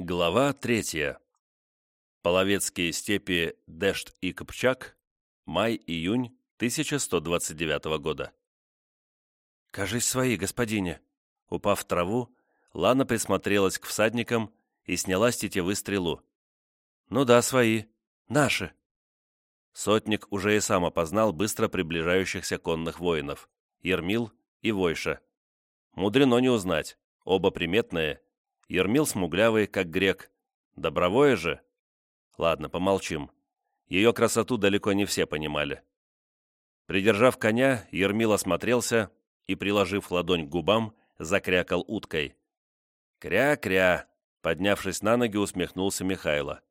Глава третья. Половецкие степи Дешт и Копчак. Май-июнь 1129 года. «Кажись, свои, господине!» Упав в траву, Лана присмотрелась к всадникам и сняла с тетивы стрелу. «Ну да, свои. Наши!» Сотник уже и сам опознал быстро приближающихся конных воинов. Ермил и Войша. Мудрено не узнать. Оба приметные — Ермил смуглявый, как грек. Добровое же? Ладно, помолчим. Ее красоту далеко не все понимали. Придержав коня, Ермил осмотрелся и, приложив ладонь к губам, закрякал уткой. «Кря-кря!» — поднявшись на ноги, усмехнулся Михайло.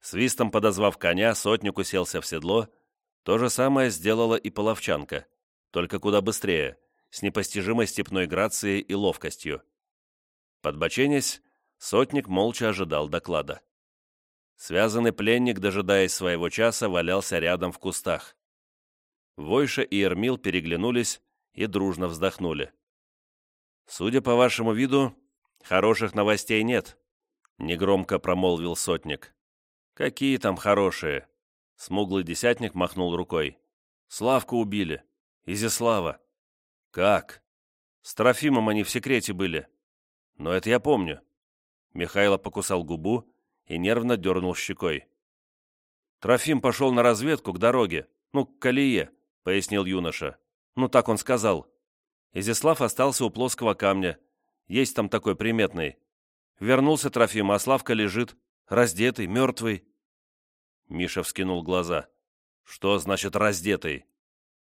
Свистом подозвав коня, сотник уселся в седло. То же самое сделала и половчанка, только куда быстрее, с непостижимой степной грацией и ловкостью. Подбоченясь, сотник молча ожидал доклада. Связанный пленник, дожидаясь своего часа, валялся рядом в кустах. Войша и Ермил переглянулись и дружно вздохнули. «Судя по вашему виду, хороших новостей нет», — негромко промолвил сотник. «Какие там хорошие?» Смуглый десятник махнул рукой. «Славку убили. Изяслава». «Как?» «С Трофимом они в секрете были. Но это я помню. Михайло покусал губу и нервно дернул щекой. Трофим пошел на разведку к дороге, ну, к колее, пояснил юноша. Ну, так он сказал. Изяслав остался у плоского камня. Есть там такой приметный. Вернулся Трофим, а Славка лежит, раздетый, мертвый. Миша вскинул глаза. «Что значит раздетый?»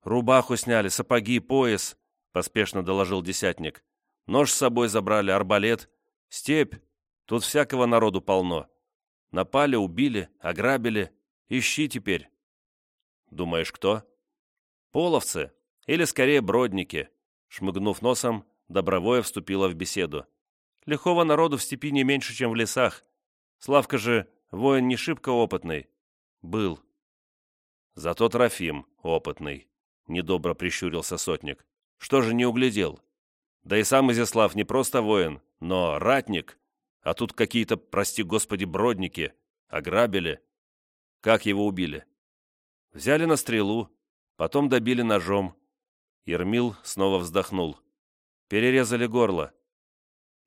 «Рубаху сняли, сапоги, пояс», — поспешно доложил десятник. Нож с собой забрали, арбалет. Степь. Тут всякого народу полно. Напали, убили, ограбили. Ищи теперь. Думаешь, кто? Половцы. Или скорее бродники. Шмыгнув носом, Добровое вступила в беседу. Лихого народу в степи не меньше, чем в лесах. Славка же воин не шибко опытный. Был. Зато Трофим опытный. Недобро прищурился сотник. Что же не углядел? Да и сам Изяслав не просто воин, но ратник. А тут какие-то, прости господи, бродники. Ограбили. Как его убили? Взяли на стрелу, потом добили ножом. Ермил снова вздохнул. Перерезали горло.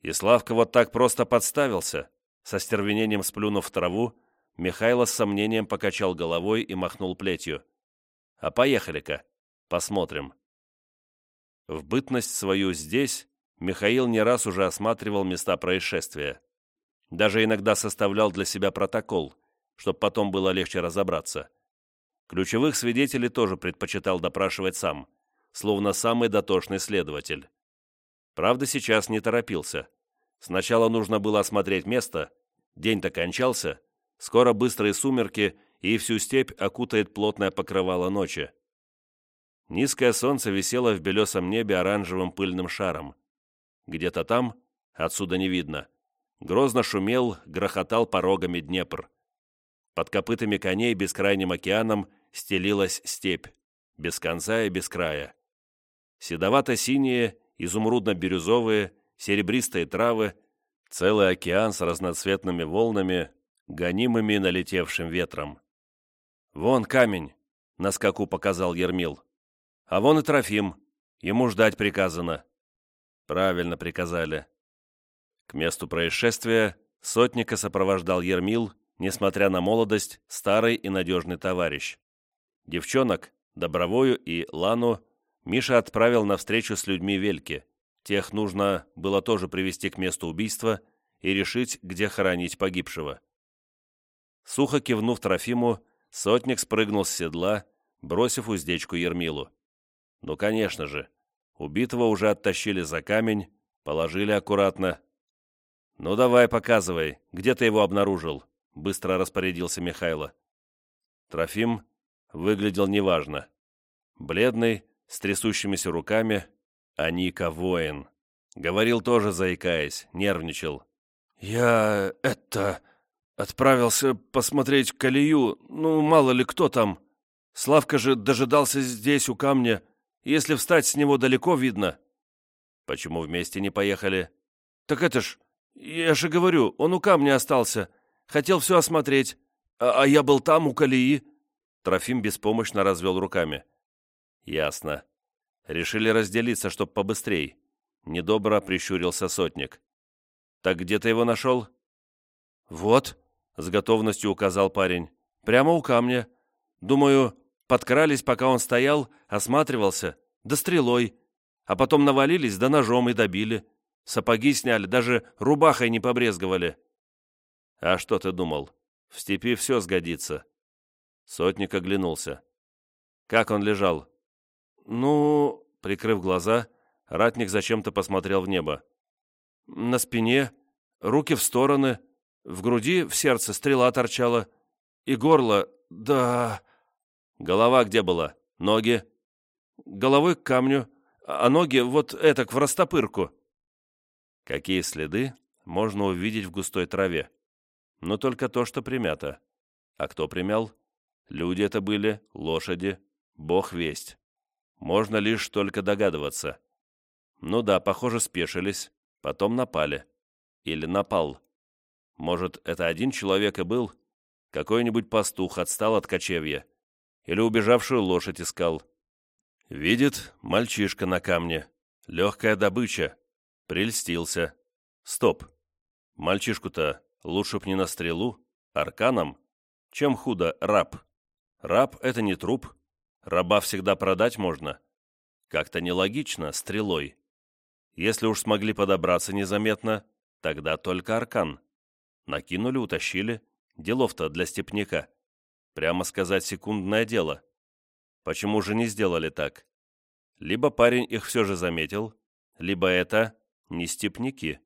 И Славка вот так просто подставился. Со стервенением сплюнув в траву, Михайло с сомнением покачал головой и махнул плетью. «А поехали-ка, посмотрим». В бытность свою здесь Михаил не раз уже осматривал места происшествия. Даже иногда составлял для себя протокол, чтобы потом было легче разобраться. Ключевых свидетелей тоже предпочитал допрашивать сам, словно самый дотошный следователь. Правда, сейчас не торопился. Сначала нужно было осмотреть место, день-то кончался, скоро быстрые сумерки и всю степь окутает плотное покрывало ночи. Низкое солнце висело в белесом небе оранжевым пыльным шаром. Где-то там, отсюда не видно, грозно шумел, грохотал порогами Днепр. Под копытами коней бескрайним океаном стелилась степь, без конца и без края. Седовато-синие, изумрудно-бирюзовые, серебристые травы, целый океан с разноцветными волнами, гонимыми налетевшим ветром. «Вон камень!» — на скаку показал Ермил. А вон и Трофим. Ему ждать приказано». «Правильно приказали». К месту происшествия сотника сопровождал Ермил, несмотря на молодость, старый и надежный товарищ. Девчонок, Добровою и Лану, Миша отправил на встречу с людьми Вельки. Тех нужно было тоже привести к месту убийства и решить, где хоронить погибшего. Сухо кивнув Трофиму, сотник спрыгнул с седла, бросив уздечку Ермилу. Ну, конечно же. Убитого уже оттащили за камень, положили аккуратно. «Ну, давай, показывай, где ты его обнаружил?» — быстро распорядился Михайло. Трофим выглядел неважно. Бледный, с трясущимися руками, а Ника воин. Говорил тоже, заикаясь, нервничал. «Я... это... отправился посмотреть колею, ну, мало ли кто там. Славка же дожидался здесь, у камня. Если встать с него далеко, видно». «Почему вместе не поехали?» «Так это ж Я же говорю, он у камня остался. Хотел все осмотреть. А, а я был там, у колеи». Трофим беспомощно развел руками. «Ясно. Решили разделиться, чтоб побыстрей». Недобро прищурился сотник. «Так где ты его нашел?» «Вот», — с готовностью указал парень. «Прямо у камня. Думаю, подкрались, пока он стоял, осматривался, да стрелой. А потом навалились, да ножом и добили. Сапоги сняли, даже рубахой не побрезговали». «А что ты думал? В степи все сгодится». Сотник оглянулся. «Как он лежал?» «Ну...» — прикрыв глаза, ратник зачем-то посмотрел в небо. «На спине, руки в стороны, в груди, в сердце стрела торчала, и горло, да...» «Голова где была? Ноги?» «Головой к камню, а ноги вот этак в растопырку». Какие следы можно увидеть в густой траве? Но только то, что примято. А кто примял? Люди это были, лошади, бог весть. Можно лишь только догадываться. Ну да, похоже, спешились, потом напали. Или напал. Может, это один человек и был? Какой-нибудь пастух отстал от кочевья. Или убежавшую лошадь искал. Видит мальчишка на камне. Легкая добыча. Прельстился. Стоп. Мальчишку-то лучше б не на стрелу, арканом. Чем худо раб. Раб — это не труп. Раба всегда продать можно. Как-то нелогично, стрелой. Если уж смогли подобраться незаметно, тогда только аркан. Накинули, утащили. Делов-то для степняка. Прямо сказать, секундное дело. Почему же не сделали так? Либо парень их все же заметил, либо это не степняки.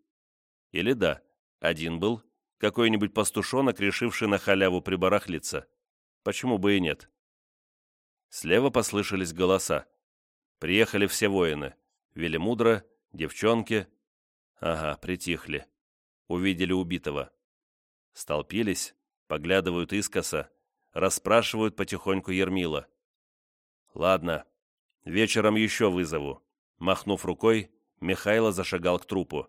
Или да, один был, какой-нибудь пастушонок, решивший на халяву прибарахлиться. Почему бы и нет? Слева послышались голоса. Приехали все воины. Велимудро, девчонки. Ага, притихли. Увидели убитого. Столпились, поглядывают искоса, расспрашивают потихоньку Ермила. Ладно, вечером еще вызову. Махнув рукой, Михайло зашагал к трупу.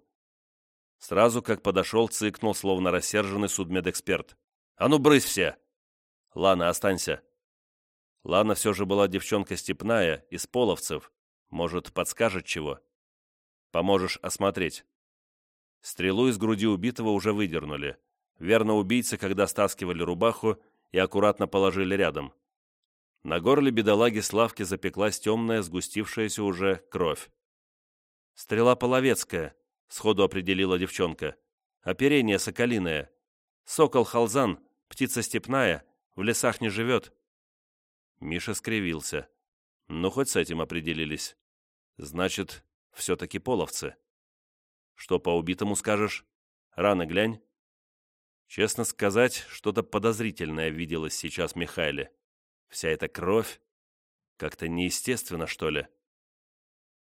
Сразу как подошел, цыкнул, словно рассерженный судмедэксперт. «А ну, брысь все!» «Лана, останься!» Лана все же была девчонка степная, из половцев. Может, подскажет чего? Поможешь осмотреть. Стрелу из груди убитого уже выдернули. Верно, убийцы, когда стаскивали рубаху и аккуратно положили рядом. На горле бедолаги Славки запеклась темная, сгустившаяся уже кровь. «Стрела половецкая», — сходу определила девчонка. «Оперение соколиное. Сокол-халзан, птица степная, в лесах не живет. Миша скривился. Ну, хоть с этим определились. Значит, все-таки половцы. Что по убитому скажешь? Рано глянь. Честно сказать, что-то подозрительное виделось сейчас Михайле. Вся эта кровь. Как-то неестественно, что ли.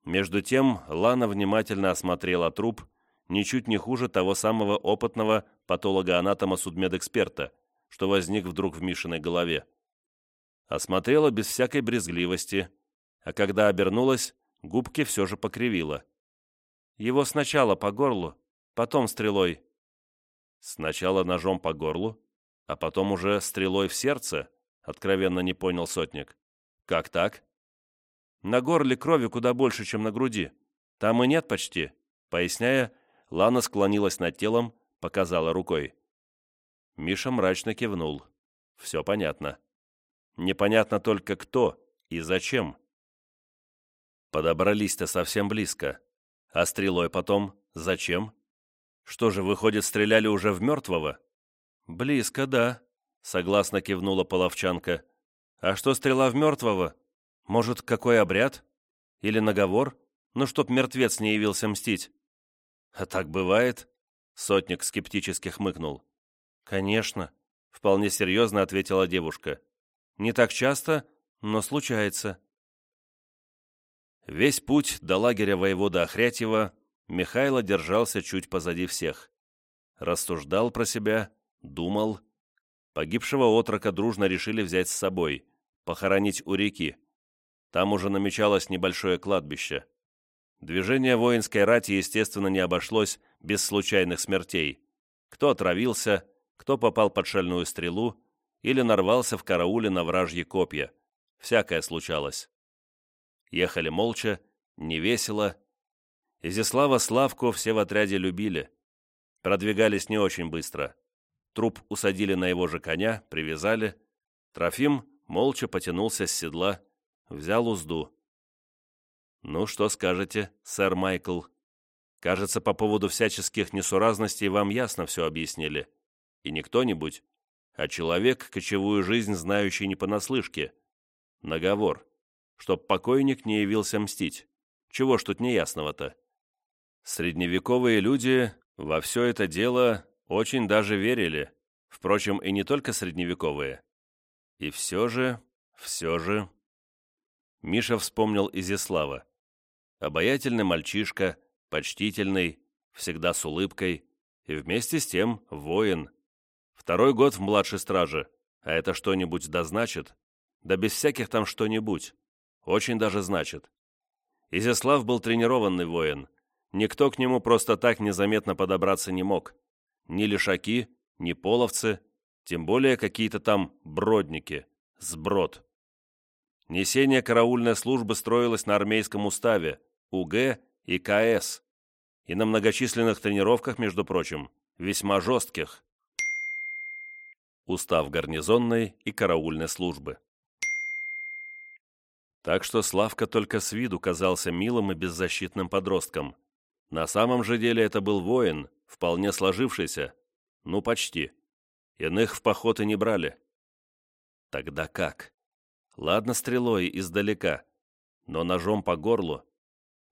Между тем, Лана внимательно осмотрела труп, ничуть не хуже того самого опытного патолога-анатома-судмедэксперта, что возник вдруг в Мишиной голове осмотрела без всякой брезгливости, а когда обернулась, губки все же покривила. Его сначала по горлу, потом стрелой. Сначала ножом по горлу, а потом уже стрелой в сердце, откровенно не понял сотник. Как так? На горле крови куда больше, чем на груди. Там и нет почти. Поясняя, Лана склонилась над телом, показала рукой. Миша мрачно кивнул. Все понятно. Непонятно только кто и зачем. Подобрались-то совсем близко. А стрелой потом зачем? Что же, выходит, стреляли уже в мертвого? Близко, да, согласно кивнула половчанка. А что стрела в мертвого? Может, какой обряд? Или наговор? Ну, чтоб мертвец не явился мстить. А так бывает? Сотник скептически хмыкнул. Конечно, вполне серьезно ответила девушка. Не так часто, но случается. Весь путь до лагеря воевода Охрятьева Михайло держался чуть позади всех. Рассуждал про себя, думал. Погибшего отрока дружно решили взять с собой, похоронить у реки. Там уже намечалось небольшое кладбище. Движение воинской рати, естественно, не обошлось без случайных смертей. Кто отравился, кто попал под шальную стрелу или нарвался в карауле на вражьи копья. Всякое случалось. Ехали молча, невесело. Изяслава Славку все в отряде любили. Продвигались не очень быстро. Труп усадили на его же коня, привязали. Трофим молча потянулся с седла, взял узду. «Ну, что скажете, сэр Майкл? Кажется, по поводу всяческих несуразностей вам ясно все объяснили. И не кто-нибудь, а человек, кочевую жизнь знающий не понаслышке. Наговор, чтоб покойник не явился мстить. Чего ж тут неясного-то? Средневековые люди во все это дело очень даже верили. Впрочем, и не только средневековые. И все же, все же... Миша вспомнил Изяслава. Обаятельный мальчишка, почтительный, всегда с улыбкой, и вместе с тем воин. Второй год в младшей страже, а это что-нибудь да значит? Да без всяких там что-нибудь. Очень даже значит. Изяслав был тренированный воин. Никто к нему просто так незаметно подобраться не мог. Ни лишаки, ни половцы, тем более какие-то там бродники, сброд. Несение караульной службы строилось на армейском уставе, УГ и КС, и на многочисленных тренировках, между прочим, весьма жестких. Устав гарнизонной и караульной службы. Так что Славка только с виду казался милым и беззащитным подростком. На самом же деле это был воин, вполне сложившийся. Ну, почти. Иных в поход и не брали. Тогда как? Ладно стрелой издалека, но ножом по горлу.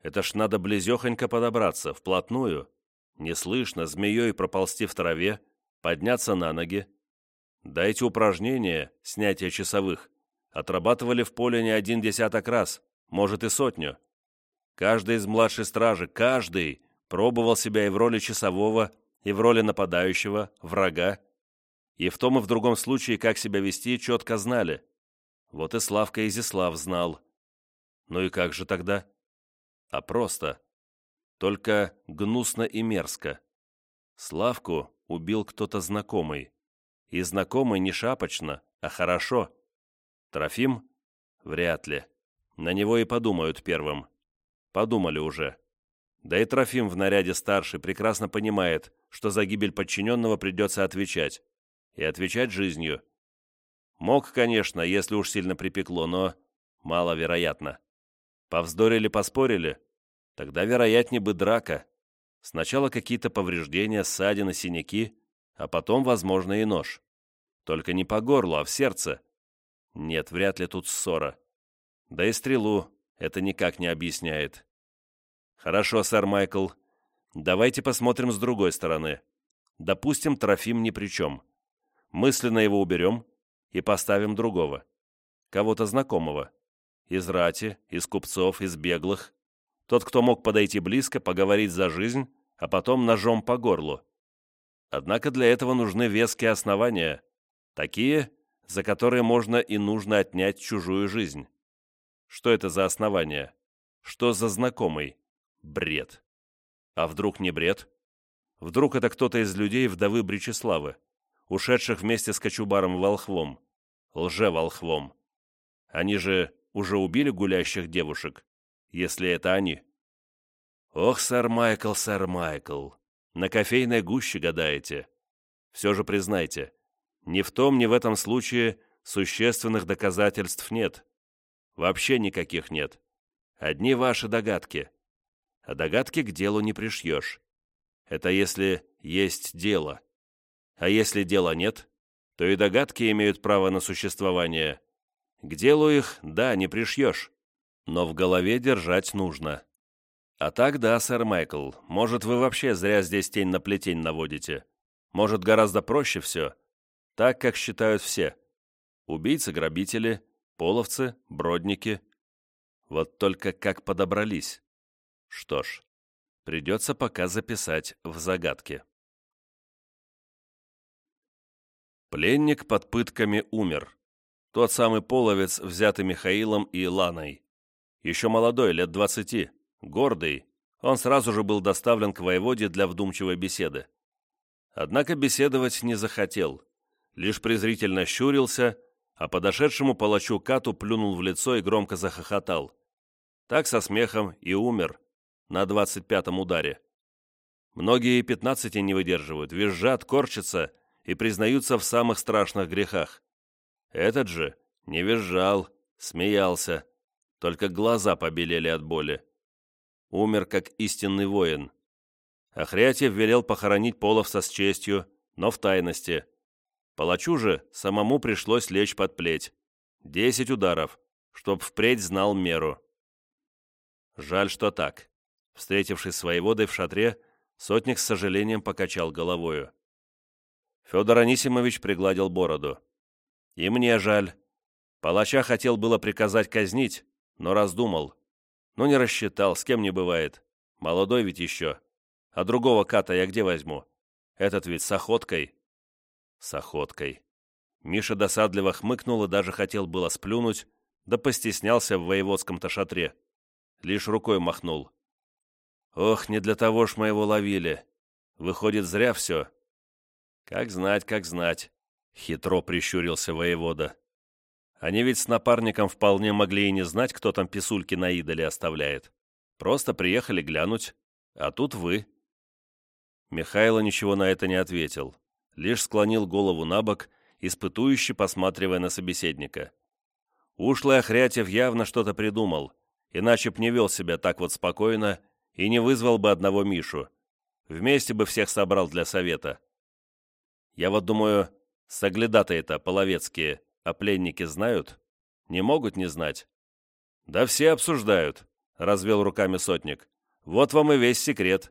Это ж надо близехонько подобраться, вплотную. Неслышно, змеей проползти в траве, подняться на ноги. Дайте упражнения, снятие часовых, отрабатывали в поле не один десяток раз, может и сотню. Каждый из младшей стражи, каждый пробовал себя и в роли часового, и в роли нападающего, врага. И в том и в другом случае, как себя вести, четко знали. Вот и Славка Изислав знал. Ну и как же тогда? А просто. Только гнусно и мерзко. Славку убил кто-то знакомый. И знакомый не шапочно, а хорошо. Трофим? Вряд ли. На него и подумают первым. Подумали уже. Да и Трофим в наряде старший прекрасно понимает, что за гибель подчиненного придется отвечать. И отвечать жизнью. Мог, конечно, если уж сильно припекло, но маловероятно. Повздорили-поспорили? Тогда вероятнее бы драка. Сначала какие-то повреждения, ссадины, синяки, а потом, возможно, и нож. Только не по горлу, а в сердце. Нет, вряд ли тут ссора. Да и стрелу это никак не объясняет. Хорошо, сэр Майкл. Давайте посмотрим с другой стороны. Допустим, Трофим ни при чем. Мысленно его уберем и поставим другого. Кого-то знакомого. Из рати, из купцов, из беглых. Тот, кто мог подойти близко, поговорить за жизнь, а потом ножом по горлу. Однако для этого нужны веские основания. Такие, за которые можно и нужно отнять чужую жизнь. Что это за основание? Что за знакомый? Бред. А вдруг не бред? Вдруг это кто-то из людей вдовы Бричеславы, ушедших вместе с Кочубаром Волхвом, лже-волхвом. Они же уже убили гулящих девушек, если это они. Ох, сэр Майкл, сэр Майкл, на кофейной гуще гадаете. Все же признайте, ни в том, ни в этом случае существенных доказательств нет. Вообще никаких нет. Одни ваши догадки. А догадки к делу не пришьешь. Это если есть дело. А если дела нет, то и догадки имеют право на существование. К делу их, да, не пришьешь. Но в голове держать нужно. А так да, сэр Майкл, может, вы вообще зря здесь тень на плетень наводите. Может, гораздо проще все, так, как считают все. Убийцы-грабители, половцы, бродники. Вот только как подобрались. Что ж, придется пока записать в загадке. Пленник под пытками умер. Тот самый половец, взятый Михаилом и Ланой. Еще молодой, лет двадцати, Гордый, он сразу же был доставлен к воеводе для вдумчивой беседы. Однако беседовать не захотел, лишь презрительно щурился, а подошедшему палачу Кату плюнул в лицо и громко захохотал. Так со смехом и умер на двадцать пятом ударе. Многие и пятнадцати не выдерживают, визжат, корчатся и признаются в самых страшных грехах. Этот же не визжал, смеялся, только глаза побелели от боли. Умер как истинный воин. Ахрятьев велел похоронить Половца с честью, но в тайности. Палачу же самому пришлось лечь под плеть. Десять ударов, чтоб впредь знал меру. Жаль, что так. Встретившись с воеводой в шатре, сотник с сожалением покачал головою. Федор Анисимович пригладил бороду. «И мне жаль. Палача хотел было приказать казнить, но раздумал. Ну не рассчитал, с кем не бывает. Молодой ведь еще. А другого ката я где возьму? Этот ведь с охоткой». «С охоткой». Миша досадливо хмыкнул и даже хотел было сплюнуть, да постеснялся в воеводском-то шатре. Лишь рукой махнул. «Ох, не для того ж мы его ловили. Выходит, зря все». «Как знать, как знать», — хитро прищурился воевода. «Они ведь с напарником вполне могли и не знать, кто там писульки на идоле оставляет. Просто приехали глянуть, а тут вы». Михайло ничего на это не ответил, лишь склонил голову на бок, испытующе посматривая на собеседника. Ушлый Охрятьев явно что-то придумал, иначе б не вел себя так вот спокойно и не вызвал бы одного Мишу. Вместе бы всех собрал для совета. Я вот думаю, соглядатые-то половецкие, а пленники знают? Не могут не знать? Да все обсуждают, развел руками сотник. Вот вам и весь секрет.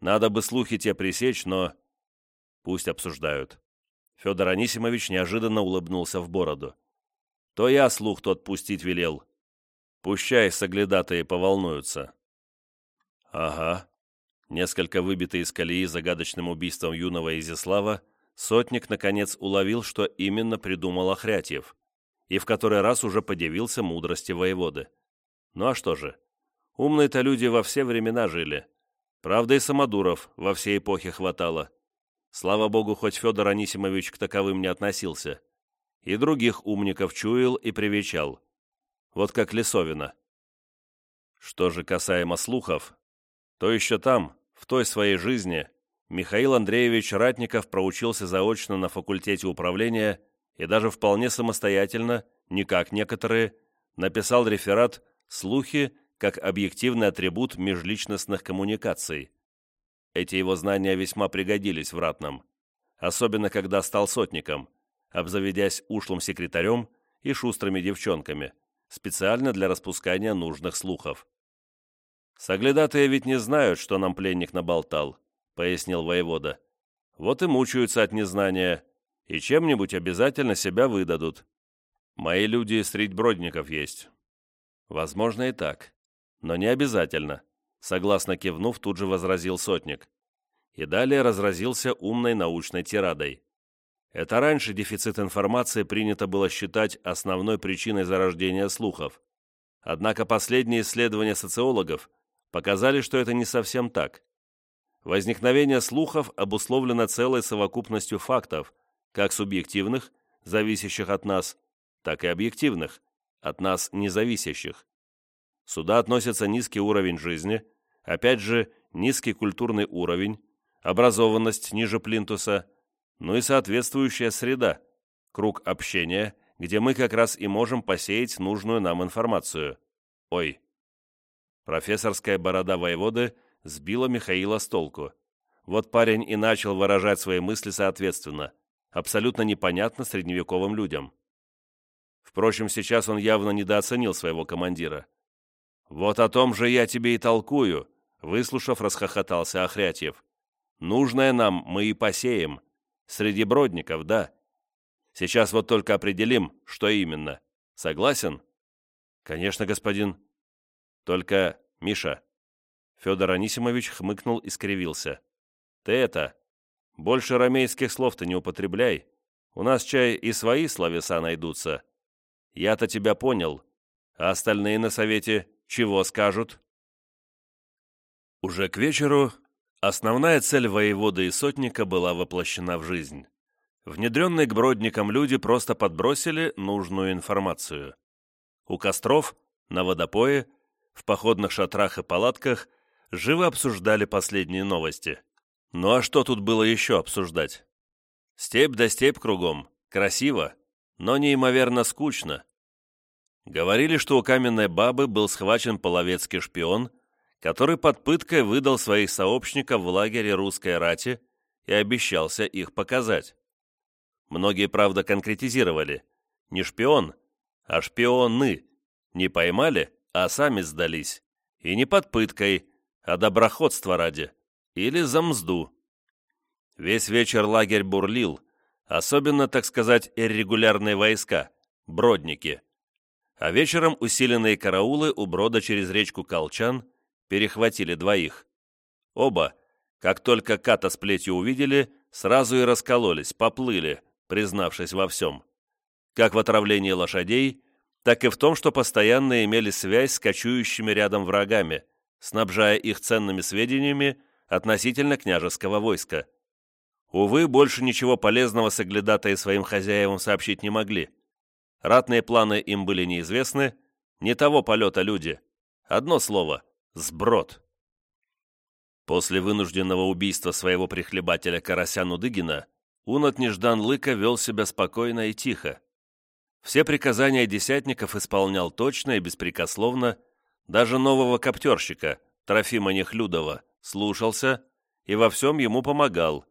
Надо бы слухи те пресечь, но... Пусть обсуждают. Федор Анисимович неожиданно улыбнулся в бороду. То я слух тот пустить велел. Пущай соглядатые поволнуются. Ага. Несколько выбитый из колеи загадочным убийством юного Изяслава, Сотник, наконец, уловил, что именно придумал Охрятьев, и в который раз уже подивился мудрости воеводы. Ну а что же? Умные-то люди во все времена жили. Правда, и самодуров во всей эпохе хватало. Слава богу, хоть Федор Анисимович к таковым не относился. И других умников чуял и привечал. Вот как Лисовина. Что же касаемо слухов, то еще там, в той своей жизни, Михаил Андреевич Ратников проучился заочно на факультете управления и даже вполне самостоятельно, не как некоторые, написал реферат «Слухи как объективный атрибут межличностных коммуникаций». Эти его знания весьма пригодились в ратном, особенно когда стал сотником, обзаведясь ушлым секретарем и шустрыми девчонками, специально для распускания нужных слухов. Соглядатые ведь не знают, что нам пленник наболтал пояснил воевода. «Вот и мучаются от незнания, и чем-нибудь обязательно себя выдадут. Мои люди средь бродников есть». «Возможно и так, но не обязательно», согласно кивнув, тут же возразил сотник. И далее разразился умной научной тирадой. Это раньше дефицит информации принято было считать основной причиной зарождения слухов. Однако последние исследования социологов показали, что это не совсем так. Возникновение слухов обусловлено целой совокупностью фактов, как субъективных, зависящих от нас, так и объективных, от нас независящих. Сюда относятся низкий уровень жизни, опять же, низкий культурный уровень, образованность ниже плинтуса, ну и соответствующая среда, круг общения, где мы как раз и можем посеять нужную нам информацию. Ой. Профессорская борода воеводы – сбило Михаила с толку. Вот парень и начал выражать свои мысли соответственно, абсолютно непонятно средневековым людям. Впрочем, сейчас он явно недооценил своего командира. «Вот о том же я тебе и толкую», — выслушав, расхохотался Охрятьев. «Нужное нам мы и посеем. Среди бродников, да. Сейчас вот только определим, что именно. Согласен?» «Конечно, господин». «Только, Миша, Федор Анисимович хмыкнул и скривился. «Ты это, больше ромейских слов-то не употребляй. У нас чай и свои словеса найдутся. Я-то тебя понял. А остальные на совете чего скажут?» Уже к вечеру основная цель воевода и сотника была воплощена в жизнь. Внедренные к бродникам люди просто подбросили нужную информацию. У костров, на водопое, в походных шатрах и палатках живо обсуждали последние новости. Ну а что тут было еще обсуждать? Степь да степь кругом, красиво, но неимоверно скучно. Говорили, что у каменной бабы был схвачен половецкий шпион, который под пыткой выдал своих сообщников в лагере русской рати и обещался их показать. Многие, правда, конкретизировали. Не шпион, а шпионы. Не поймали, а сами сдались. И не под пыткой, а доброходство ради. Или за мзду. Весь вечер лагерь бурлил, особенно, так сказать, иррегулярные войска, бродники. А вечером усиленные караулы у брода через речку Колчан перехватили двоих. Оба, как только Ката с плетью увидели, сразу и раскололись, поплыли, признавшись во всем. Как в отравлении лошадей, так и в том, что постоянно имели связь с кочующими рядом врагами, снабжая их ценными сведениями относительно княжеского войска. Увы, больше ничего полезного соглядатые своим хозяевам сообщить не могли. Ратные планы им были неизвестны, не того полета люди. Одно слово – сброд. После вынужденного убийства своего прихлебателя Карася Нудыгина Унат Неждан Лыка вел себя спокойно и тихо. Все приказания десятников исполнял точно и беспрекословно, даже нового коптерщика, Трофима Нехлюдова, слушался и во всем ему помогал,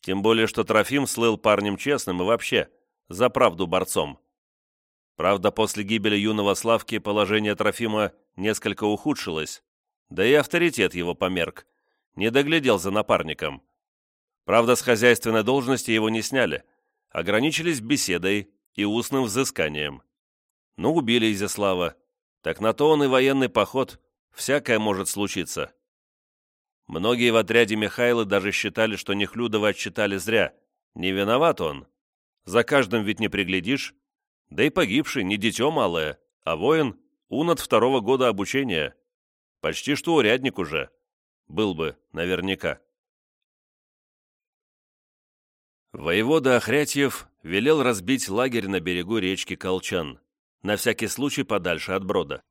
тем более что Трофим слыл парнем честным и вообще за правду борцом. Правда, после гибели юного Славки положение Трофима несколько ухудшилось, да и авторитет его померк, не доглядел за напарником. Правда, с хозяйственной должности его не сняли, ограничились беседой и устным взысканием. Ну, убили Изяслава, так на то он и военный поход, всякое может случиться. Многие в отряде Михайла даже считали, что Нехлюдова отчитали зря. Не виноват он. За каждым ведь не приглядишь. Да и погибший не дитё малое, а воин, унат второго года обучения. Почти что урядник уже. Был бы, наверняка. Воевода Охрятьев велел разбить лагерь на берегу речки Колчан, на всякий случай подальше от брода.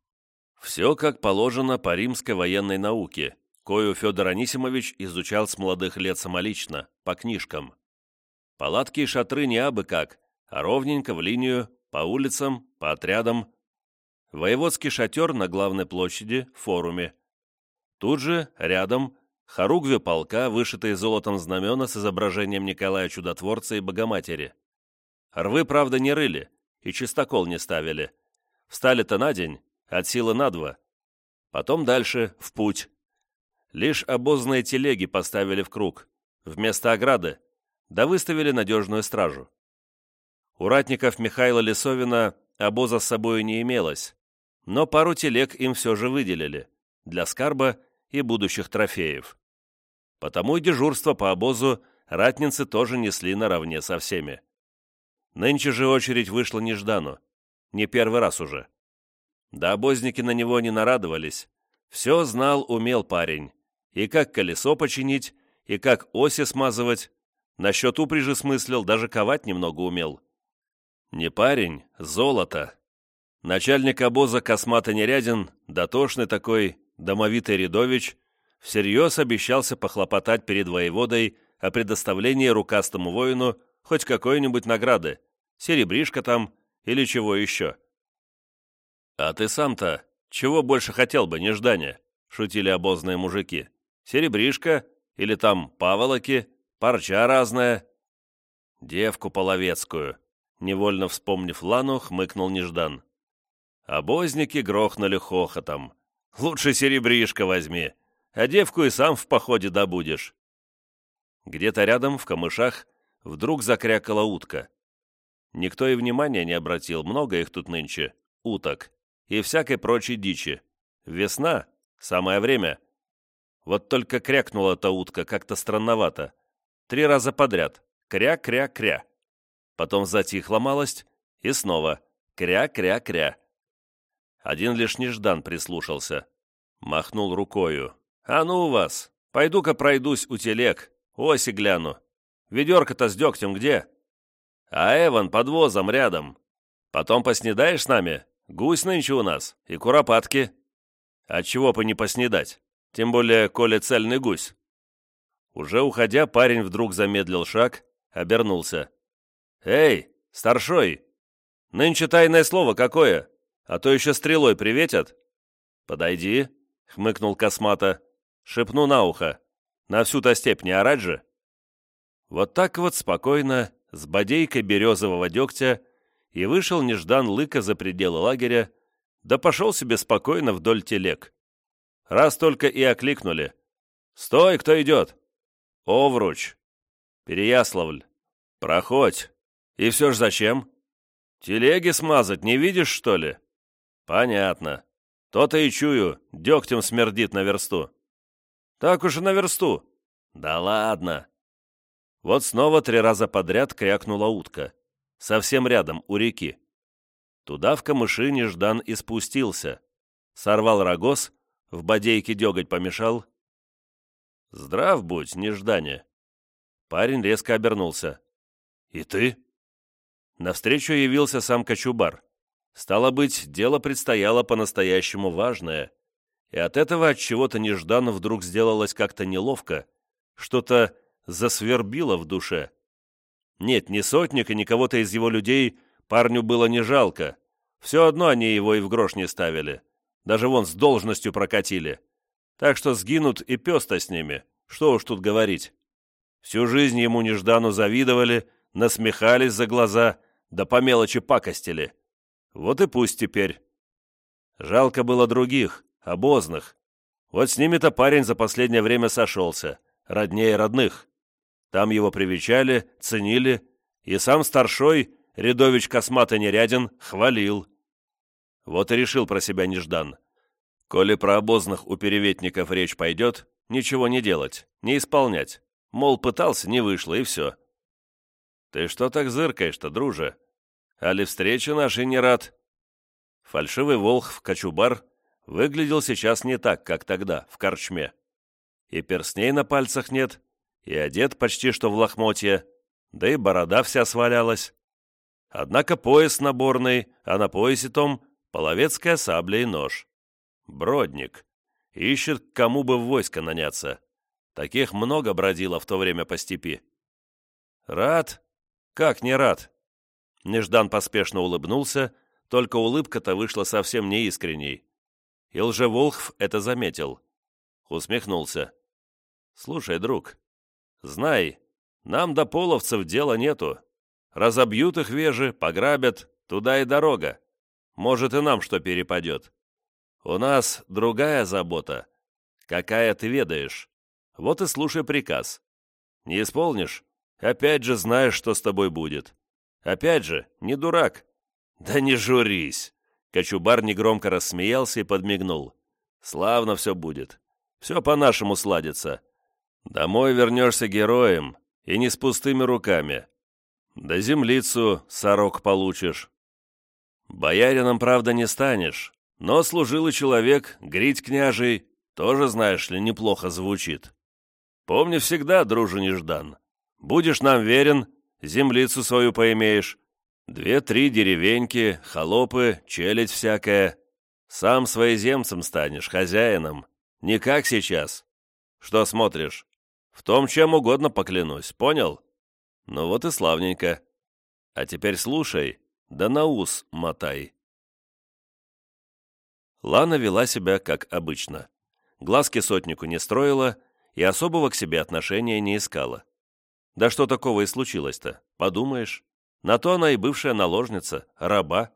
Все как положено по римской военной науке, кою Федор Анисимович изучал с молодых лет самолично, по книжкам. Палатки и шатры не абы как, а ровненько в линию, по улицам, по отрядам. Воеводский шатер на главной площади, форуме. Тут же, рядом, хоругви полка, вышитые золотом знамена с изображением Николая Чудотворца и Богоматери. Рвы, правда, не рыли, и чистокол не ставили. Встали-то на день, от силы на два. Потом дальше, в путь. Лишь обозные телеги поставили в круг, вместо ограды, да выставили надежную стражу. У ратников Михаила Лисовина обоза с собой не имелось, но пару телег им все же выделили для скарба и будущих трофеев. Потому и дежурство по обозу ратницы тоже несли наравне со всеми. Нынче же очередь вышла неждану, не первый раз уже. Да обозники на него не нарадовались. Все знал, умел парень и как колесо починить, и как оси смазывать. Насчет упряжи смыслил, даже ковать немного умел. Не парень, золото. Начальник обоза Космата Нерядин, дотошный такой, домовитый Рядович, всерьез обещался похлопотать перед воеводой о предоставлении рукастому воину хоть какой-нибудь награды, серебришка там или чего еще. «А ты сам-то чего больше хотел бы, неждание?» — шутили обозные мужики серебришка или там паволоки, парча разная. Девку половецкую, невольно вспомнив Лану, хмыкнул Неждан. Обозники грохнули хохотом. Лучше серебришка возьми, а девку и сам в походе добудешь. Где-то рядом, в камышах, вдруг закрякала утка. Никто и внимания не обратил, много их тут нынче, уток, и всякой прочей дичи. Весна, самое время. Вот только крякнула эта утка как-то странновато. Три раза подряд. Кря-кря-кря. Потом затихла малость, и снова кря-кря-кря. Один лишь неждан прислушался. Махнул рукою. «А ну вас! Пойду-ка пройдусь у телег, оси гляну. Ведерко-то с дегтем где?» «А Эван под возом рядом. Потом поснедаешь с нами? Гусь нынче у нас и куропатки». «Отчего бы не поснедать? Тем более, коли цельный гусь». Уже уходя, парень вдруг замедлил шаг, обернулся. «Эй, старшой! Нынче тайное слово какое? А то еще стрелой приветят!» «Подойди», — хмыкнул Космата. «Шепну на ухо. На всю-то степь не орать же!» Вот так вот спокойно, с бодейкой березового дегтя, и вышел неждан лыка за пределы лагеря, да пошел себе спокойно вдоль телег. Раз только и окликнули. «Стой, кто идет?» «Овруч!» «Переяславль!» «Проходь!» «И все ж зачем?» «Телеги смазать не видишь, что ли?» «Понятно. То-то и чую, дегтем смердит на версту». «Так уж и на версту». «Да ладно». Вот снова три раза подряд крякнула утка. Совсем рядом, у реки. Туда в камыши неждан и спустился. Сорвал рогоз, в бодейке деготь помешал. «Здрав будь, неждане!» Парень резко обернулся. «И ты?» Навстречу явился сам Кочубар. Стало быть, дело предстояло по-настоящему важное, и от этого от чего-то нежданно вдруг сделалось как-то неловко, что-то засвербило в душе. Нет, ни сотника, ни кого-то из его людей парню было не жалко. Все одно они его и в грош не ставили. Даже вон с должностью прокатили. Так что сгинут и пес-то с ними. Что уж тут говорить. Всю жизнь ему неждану завидовали, насмехались за глаза, да по мелочи пакостили. Вот и пусть теперь. Жалко было других, обозных. Вот с ними-то парень за последнее время сошелся, роднее родных. Там его привечали, ценили, и сам старшой, рядович Косматый Нерядин, хвалил. Вот и решил про себя неждан. Коли про обозных у переветников речь пойдет, ничего не делать, не исполнять. Мол, пытался, не вышло, и все. «Ты что так зыркаешь-то, друже? Али встречи нашей не рад?» Фальшивый волх Кочубар выглядел сейчас не так, как тогда, в корчме. И перстней на пальцах нет, и одет почти что в лохмотье, да и борода вся свалялась. Однако пояс наборный, а на поясе том половецкая сабля и нож. Бродник. Ищет, кому бы в войско наняться. Таких много бродило в то время по степи. Рад, «Как не рад?» Неждан поспешно улыбнулся, только улыбка-то вышла совсем неискренней. И лжеволхв это заметил. Усмехнулся. «Слушай, друг, знай, нам до половцев дела нету. Разобьют их вежи, пограбят, туда и дорога. Может, и нам что перепадет. У нас другая забота. Какая ты ведаешь. Вот и слушай приказ. Не исполнишь Опять же знаешь, что с тобой будет. Опять же, не дурак. Да не журись. Кочубар негромко рассмеялся и подмигнул. Славно все будет. Все по-нашему сладится. Домой вернешься героем, и не с пустыми руками. Да землицу сорок получишь. Боярином, правда, не станешь, но служилый человек, грить княжий, тоже, знаешь ли, неплохо звучит. Помни всегда, друже Неждан, Будешь нам верен, землицу свою поимеешь. Две-три деревеньки, холопы, челядь всякая. Сам своеземцем станешь, хозяином. Не как сейчас. Что смотришь? В том, чем угодно поклянусь, понял? Ну вот и славненько. А теперь слушай, да на ус мотай. Лана вела себя как обычно. Глазки сотнику не строила и особого к себе отношения не искала. Да что такого и случилось-то? Подумаешь. На то она и бывшая наложница, раба.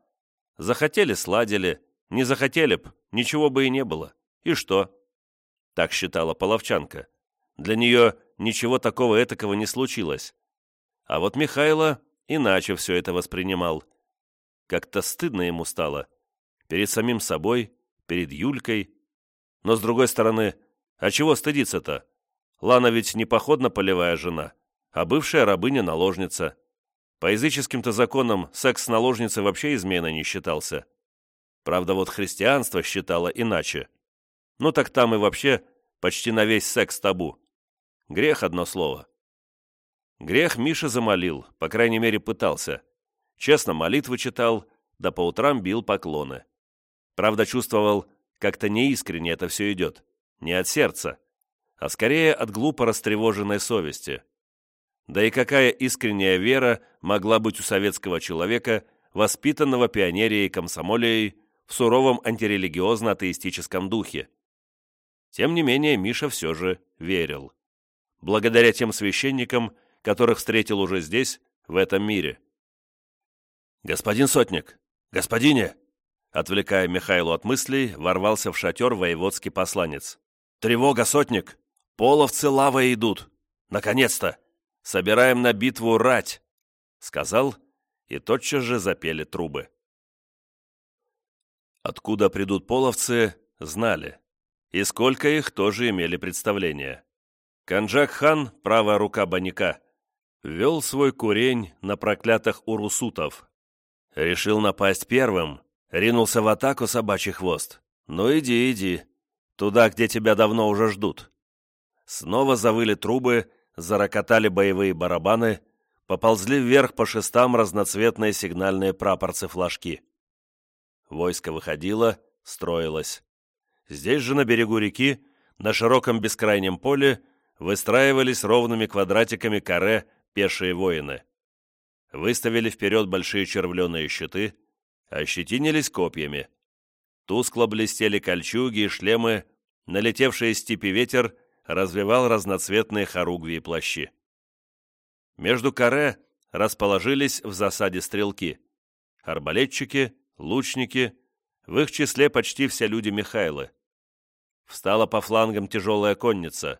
Захотели — сладили, не захотели б, ничего бы и не было. И что? Так считала половчанка. Для нее ничего такого этакого не случилось. А вот Михайло иначе все это воспринимал. Как-то стыдно ему стало. Перед самим собой, перед Юлькой. Но, с другой стороны, а чего стыдиться-то? Лана ведь не походно-полевая жена а бывшая рабыня-наложница. По языческим-то законам секс с наложницей вообще изменой не считался. Правда, вот христианство считало иначе. Ну так там и вообще почти на весь секс табу. Грех одно слово. Грех Миша замолил, по крайней мере пытался. Честно молитвы читал, да по утрам бил поклоны. Правда, чувствовал, как-то неискренне это все идет, не от сердца, а скорее от глупо растревоженной совести. Да и какая искренняя вера могла быть у советского человека, воспитанного пионерией комсомолией в суровом антирелигиозно-атеистическом духе? Тем не менее, Миша все же верил. Благодаря тем священникам, которых встретил уже здесь, в этом мире. «Господин Сотник! Господине!» Отвлекая Михайлу от мыслей, ворвался в шатер воеводский посланец. «Тревога, Сотник! Половцы лавой идут! Наконец-то! Собираем на битву рать!» Сказал, и тотчас же запели трубы. Откуда придут половцы, знали. И сколько их тоже имели представление. Канджак-хан, правая рука баника, вел свой курень на проклятых урусутов. Решил напасть первым, ринулся в атаку собачий хвост. Ну иди, иди, туда, где тебя давно уже ждут. Снова завыли трубы, зарокотали боевые барабаны, поползли вверх по шестам разноцветные сигнальные прапорцы-флажки. Войско выходило, строилось. Здесь же, на берегу реки, на широком бескрайнем поле, выстраивались ровными квадратиками каре пешие воины. Выставили вперед большие червленые щиты, ощетинились копьями. Тускло блестели кольчуги и шлемы, налетевший из степи ветер развивал разноцветные хоругви и плащи. Между каре расположились в засаде стрелки, арбалетчики, лучники, в их числе почти все люди Михайлы. Встала по флангам тяжелая конница,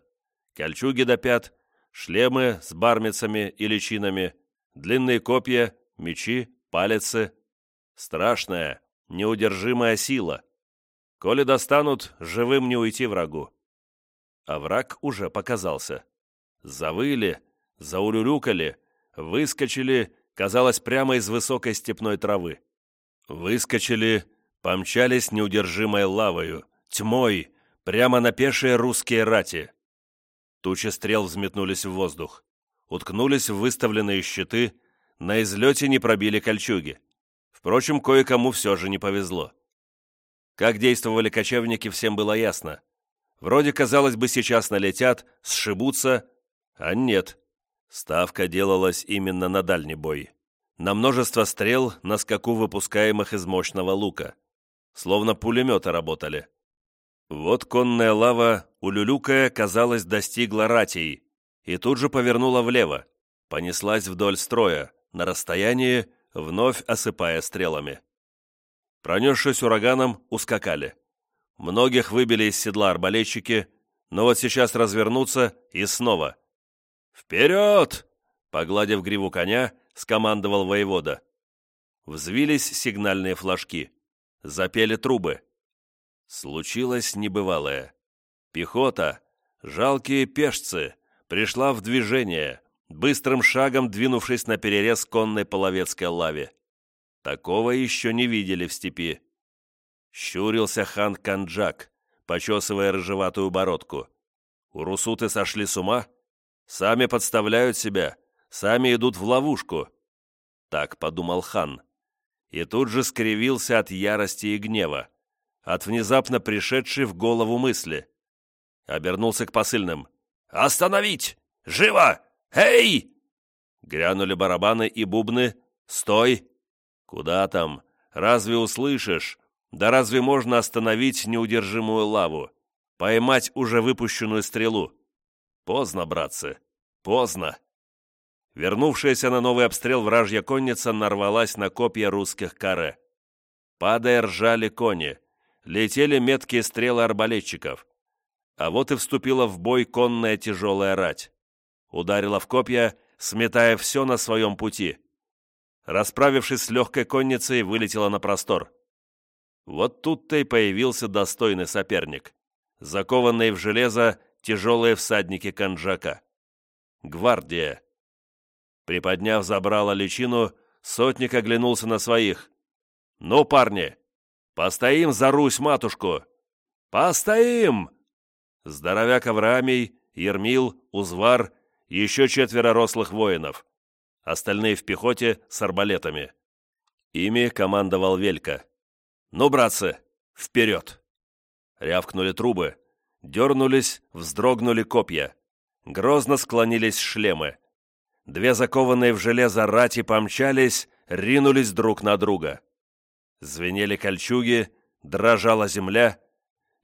кольчуги до пят, шлемы с бармицами и личинами, длинные копья, мечи, палицы. Страшная, неудержимая сила. Коли достанут, живым не уйти врагу. А враг уже показался. Завыли, заулюлюкали, выскочили, казалось, прямо из высокой степной травы. Выскочили, помчались неудержимой лавою, тьмой, прямо на пешие русские рати. Тучи стрел взметнулись в воздух, уткнулись в выставленные щиты, на излете не пробили кольчуги. Впрочем, кое-кому все же не повезло. Как действовали кочевники, всем было ясно. Вроде, казалось бы, сейчас налетят, сшибутся, а нет. Ставка делалась именно на дальний бой. На множество стрел, на скаку выпускаемых из мощного лука. Словно пулеметы работали. Вот конная лава, улюлюкая, казалось, достигла ратей, и тут же повернула влево, понеслась вдоль строя, на расстоянии, вновь осыпая стрелами. Пронесшись ураганом, ускакали. Многих выбили из седла арбалетчики, но вот сейчас развернуться и снова. «Вперед!» — погладив гриву коня, скомандовал воевода. Взвились сигнальные флажки. Запели трубы. Случилось небывалое. Пехота, жалкие пешцы, пришла в движение, быстрым шагом двинувшись на перерез конной половецкой лаве. Такого еще не видели в степи. Щурился хан Канджак, почесывая рыжеватую бородку. Урусуты сошли с ума? Сами подставляют себя, сами идут в ловушку. Так подумал хан. И тут же скривился от ярости и гнева от внезапно пришедшей в голову мысли. Обернулся к посыльным. «Остановить! Живо! Эй!» Грянули барабаны и бубны. «Стой!» «Куда там? Разве услышишь? Да разве можно остановить неудержимую лаву? Поймать уже выпущенную стрелу?» «Поздно, братцы, поздно!» Вернувшаяся на новый обстрел вражья конница нарвалась на копья русских каре. Падая, ржали кони летели меткие стрелы арбалетчиков. А вот и вступила в бой конная тяжелая рать. Ударила в копья, сметая все на своем пути. Расправившись с легкой конницей, вылетела на простор. Вот тут-то и появился достойный соперник. Закованные в железо тяжелые всадники Канджака. Гвардия. Приподняв забрало личину, сотник оглянулся на своих. «Ну, парни, Постоим за Русь-матушку!» «Постоим!» Здоровяк Авраамий, Ермил, Узвар, еще четверо рослых воинов. Остальные в пехоте с арбалетами. Ими командовал Велька. «Ну, братцы, вперед!» Рявкнули трубы. Дернулись, вздрогнули копья. Грозно склонились шлемы. Две закованные в железо рати помчались, ринулись друг на друга. Звенели кольчуги, дрожала земля,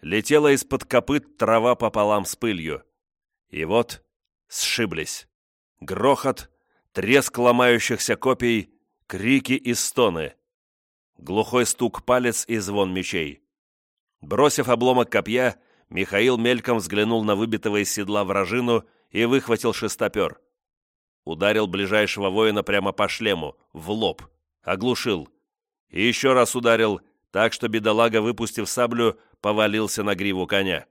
летела из-под копыт трава пополам с пылью. И вот сшиблись. Грохот, треск ломающихся копий, крики и стоны. Глухой стук палец и звон мечей. Бросив обломок копья, Михаил мельком взглянул на выбитого из седла вражину и выхватил шестопер. Ударил ближайшего воина прямо по шлему, в лоб, оглушил. И еще раз ударил, так что бедолага, выпустив саблю, повалился на гриву коня.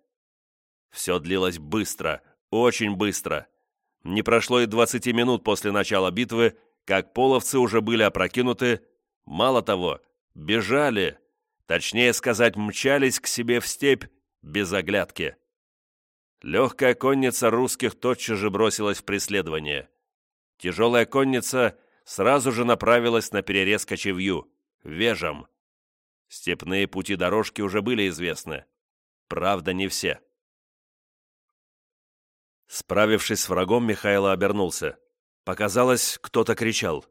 Все длилось быстро, очень быстро. Не прошло и двадцати минут после начала битвы, как половцы уже были опрокинуты, мало того, бежали, точнее сказать, мчались к себе в степь без оглядки. Легкая конница русских тотчас же бросилась в преследование. Тяжелая конница сразу же направилась на перерез кочевью, вежам. Степные пути дорожки уже были известны. Правда, не все. Справившись с врагом, Михайло обернулся. Показалось, кто-то кричал.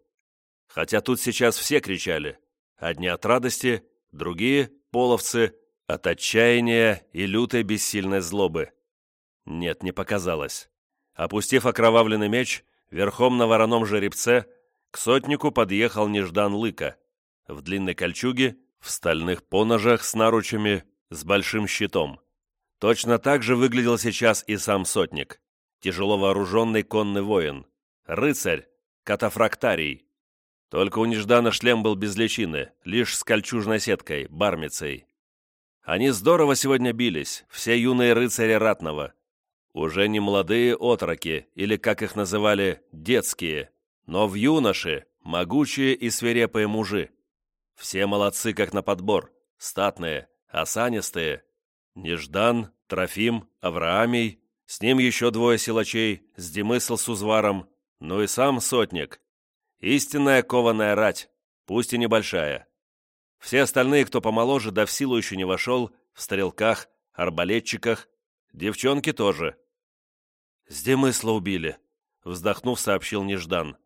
Хотя тут сейчас все кричали. Одни от радости, другие, половцы, от отчаяния и лютой бессильной злобы. Нет, не показалось. Опустив окровавленный меч, верхом на вороном жеребце, к сотнику подъехал неждан лыка. В длинной кольчуге, в стальных поножах с наручами, с большим щитом. Точно так же выглядел сейчас и сам сотник. Тяжело вооруженный конный воин. Рыцарь, катафрактарий. Только у Неждана шлем был без личины, лишь с кольчужной сеткой, бармицей. Они здорово сегодня бились, все юные рыцари ратного. Уже не молодые отроки, или, как их называли, детские, но в юноши, могучие и свирепые мужи. Все молодцы, как на подбор, статные, осанистые. Неждан, Трофим, Авраамий, с ним еще двое силачей, с Демысл с Узваром, ну и сам сотник. Истинная кованая рать, пусть и небольшая. Все остальные, кто помоложе, да в силу еще не вошел, в стрелках, арбалетчиках, девчонки тоже. «С Демысла убили», — вздохнув, сообщил Неждан.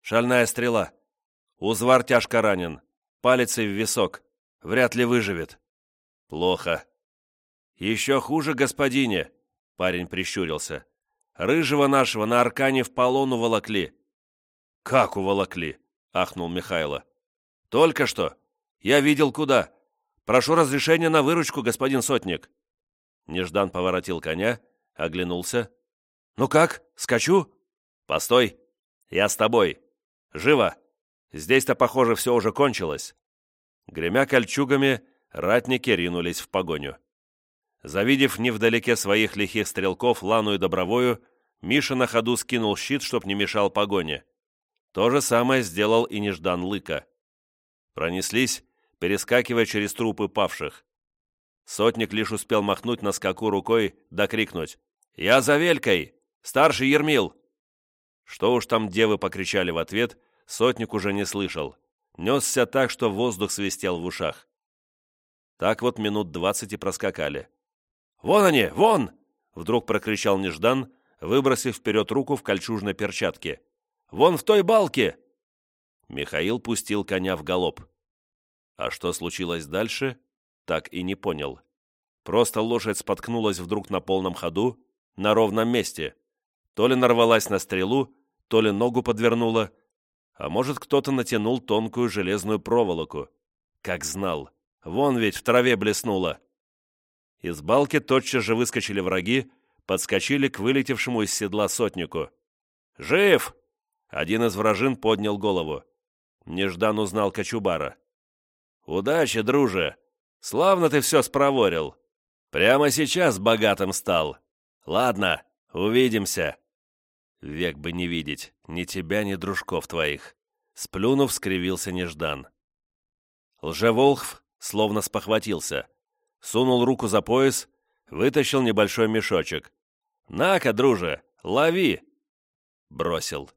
«Шальная стрела. Узвар тяжко ранен, палицей в висок, вряд ли выживет». «Плохо». «Еще хуже, господине», — парень прищурился. Рыжего нашего на аркане в полон уволокли». «Как уволокли?» — ахнул Михайло. «Только что. Я видел куда. Прошу разрешения на выручку, господин сотник». Неждан поворотил коня, оглянулся. «Ну как, скачу?» «Постой. Я с тобой. Живо. Здесь-то, похоже, все уже кончилось». Гремя кольчугами, ратники ринулись в погоню. Завидев невдалеке своих лихих стрелков Лану и Добровою, Миша на ходу скинул щит, чтоб не мешал погоне. То же самое сделал и Неждан Лыка. Пронеслись, перескакивая через трупы павших. Сотник лишь успел махнуть на скаку рукой да крикнуть «Я за Велькой! Старший Ермил!» Что уж там девы покричали в ответ, сотник уже не слышал. Несся так, что воздух свистел в ушах. Так вот минут двадцать и проскакали. «Вон они! Вон!» — вдруг прокричал Неждан, выбросив вперед руку в кольчужной перчатке. «Вон в той балке!» Михаил пустил коня в галоп. А что случилось дальше, так и не понял. Просто лошадь споткнулась вдруг на полном ходу, на ровном месте. То ли нарвалась на стрелу, то ли ногу подвернула, а может, кто-то натянул тонкую железную проволоку. Как знал. Вон ведь в траве блеснуло. Из балки тотчас же выскочили враги, подскочили к вылетевшему из седла сотнику. «Жив!» Один из вражин поднял голову. Неждан узнал Кочубара. «Удачи, друже! Славно ты все спроворил. Прямо сейчас богатым стал. Ладно, увидимся!» Век бы не видеть ни тебя, ни дружков твоих. Сплюнув, скривился Неждан. Лжеволхв словно спохватился сунул руку за пояс, Вытащил небольшой мешочек. «На-ка, друже, лови!» Бросил.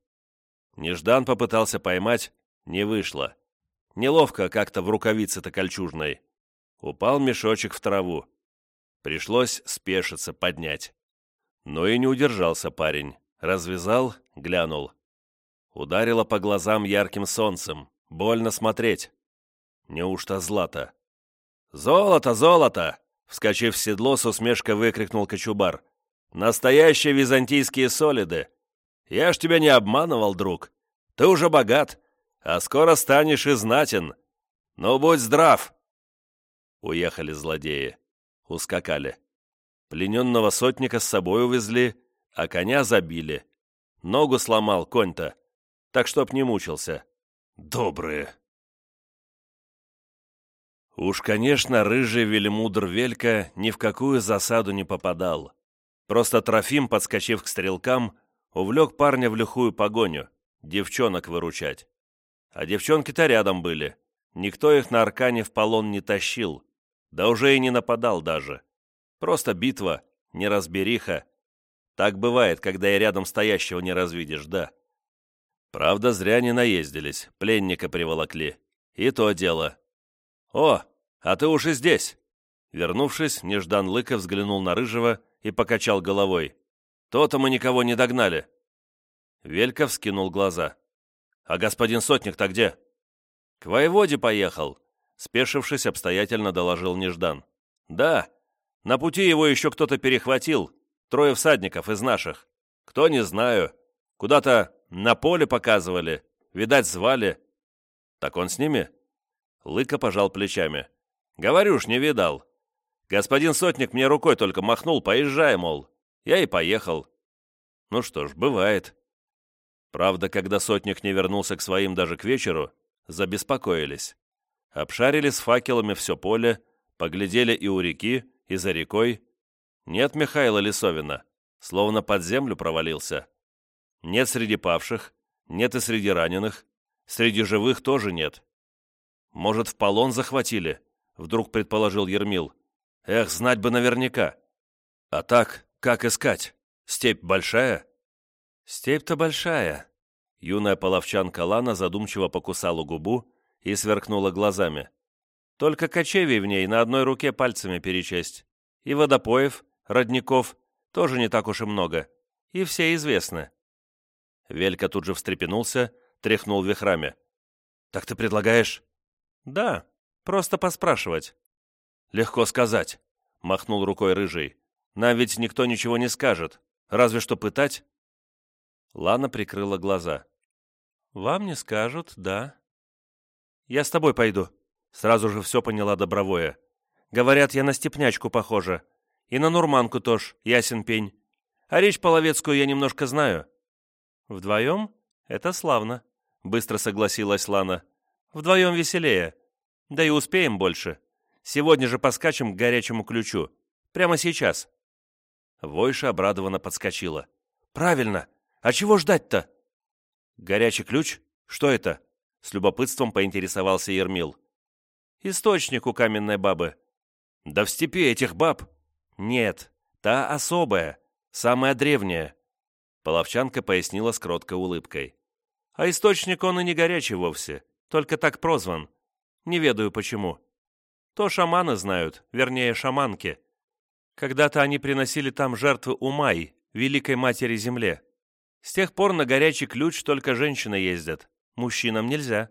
Неждан попытался поймать, не вышло. Неловко как-то в рукавице-то кольчужной. Упал мешочек в траву. Пришлось спешиться, поднять. Но и не удержался парень. Развязал, глянул. Ударило по глазам ярким солнцем. Больно смотреть. Неужто злато? «Золото, золото!» Вскочив в седло, с усмешкой выкрикнул Кочубар. «Настоящие византийские солиды! Я ж тебя не обманывал, друг. Ты уже богат, а скоро станешь и знатен. Ну, будь здрав!» Уехали злодеи. Ускакали. Плененного сотника с собой увезли, а коня забили. Ногу сломал конь-то, так чтоб не мучился. Добрые. Уж, конечно, рыжий вельмудр Велька ни в какую засаду не попадал. Просто Трофим, подскочив к стрелкам, увлек парня в лихую погоню, девчонок выручать. А девчонки-то рядом были. Никто их на аркане в полон не тащил, да уже и не нападал даже. Просто битва, неразбериха. Так бывает, когда и рядом стоящего не развидишь, да. Правда, зря не наездились, пленника приволокли. И то дело. «О, а ты уж и здесь!» Вернувшись, Неждан Лыков взглянул на Рыжего и покачал головой. «То-то мы никого не догнали!» Вельков скинул глаза. «А господин Сотник-то где?» «К воеводе поехал», — спешившись, обстоятельно доложил Неждан. «Да, на пути его еще кто-то перехватил, трое всадников из наших. Кто, не знаю. Куда-то на поле показывали, видать, звали». «Так он с ними?» Лыка пожал плечами. «Говорю ж, не видал. Господин Сотник мне рукой только махнул, поезжай, мол. Я и поехал. Ну что ж, бывает». Правда, когда Сотник не вернулся к своим даже к вечеру, забеспокоились. Обшарили с факелами все поле, поглядели и у реки, и за рекой. Нет Михаила Лисовина, словно под землю провалился. Нет среди павших, нет и среди раненых, среди живых тоже нет. Может, в полон захватили?» Вдруг предположил Ермил. «Эх, знать бы наверняка. А так, как искать? Степь большая?» «Степь-то большая». Юная половчанка Лана задумчиво покусала губу и сверкнула глазами. «Только кочевий в ней на одной руке пальцами перечесть. И водопоев, родников тоже не так уж и много. И все известны». Велька тут же встрепенулся, тряхнул вихрами. «Так ты предлагаешь «Да, просто поспрашивать». «Легко сказать», — махнул рукой Рыжий. «Нам ведь никто ничего не скажет. Разве что пытать?» Лана прикрыла глаза. «Вам не скажут, да». «Я с тобой пойду», — сразу же все поняла Добровое. «Говорят, я на степнячку похожа. И на нурманку тоже, ясен пень. А речь половецкую я немножко знаю». «Вдвоем? Это славно», — быстро согласилась Лана. Вдвоем веселее. Да и успеем больше. Сегодня же поскачем к горячему ключу. Прямо сейчас». Войша обрадованно подскочила. «Правильно! А чего ждать-то?» «Горячий ключ? Что это?» С любопытством поинтересовался Ермил. «Источник у каменной бабы». «Да в степи этих баб?» «Нет, та особая, самая древняя». Половчанка пояснила с кроткой улыбкой. «А источник он и не горячий вовсе. Только так прозван. Не ведаю почему. То шаманы знают, вернее, шаманки. Когда-то они приносили там жертвы Умай, Великой Матери Земле. С тех пор на горячий ключ только женщины ездят. Мужчинам нельзя».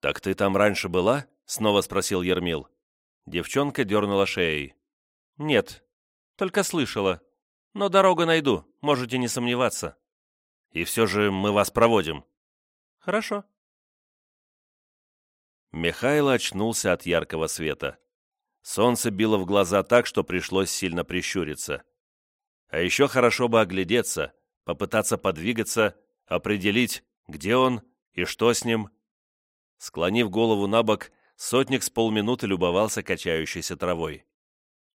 «Так ты там раньше была?» — снова спросил Ермил. Девчонка дернула шеей. «Нет, только слышала. Но дорогу найду, можете не сомневаться». «И все же мы вас проводим». «Хорошо». Михайло очнулся от яркого света. Солнце било в глаза так, что пришлось сильно прищуриться. А еще хорошо бы оглядеться, попытаться подвигаться, определить, где он и что с ним. Склонив голову на бок, сотник с полминуты любовался качающейся травой.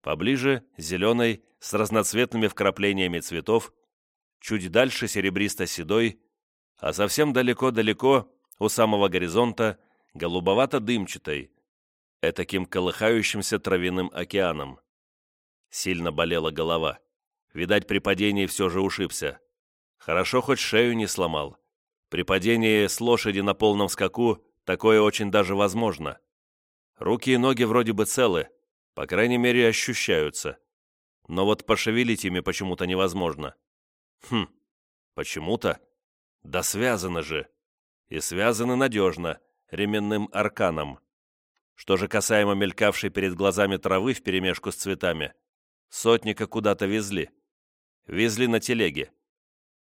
Поближе, зеленой, с разноцветными вкраплениями цветов, чуть дальше серебристо-седой, а совсем далеко-далеко, у самого горизонта, голубовато-дымчатой, этаким колыхающимся травяным океаном. Сильно болела голова. Видать, при падении все же ушибся. Хорошо, хоть шею не сломал. При падении с лошади на полном скаку такое очень даже возможно. Руки и ноги вроде бы целы, по крайней мере, ощущаются. Но вот пошевелить ими почему-то невозможно. Хм, почему-то? Да связаны же. И связаны надежно, ременным арканом. Что же касаемо мелькавшей перед глазами травы вперемешку с цветами, сотника куда-то везли. Везли на телеге.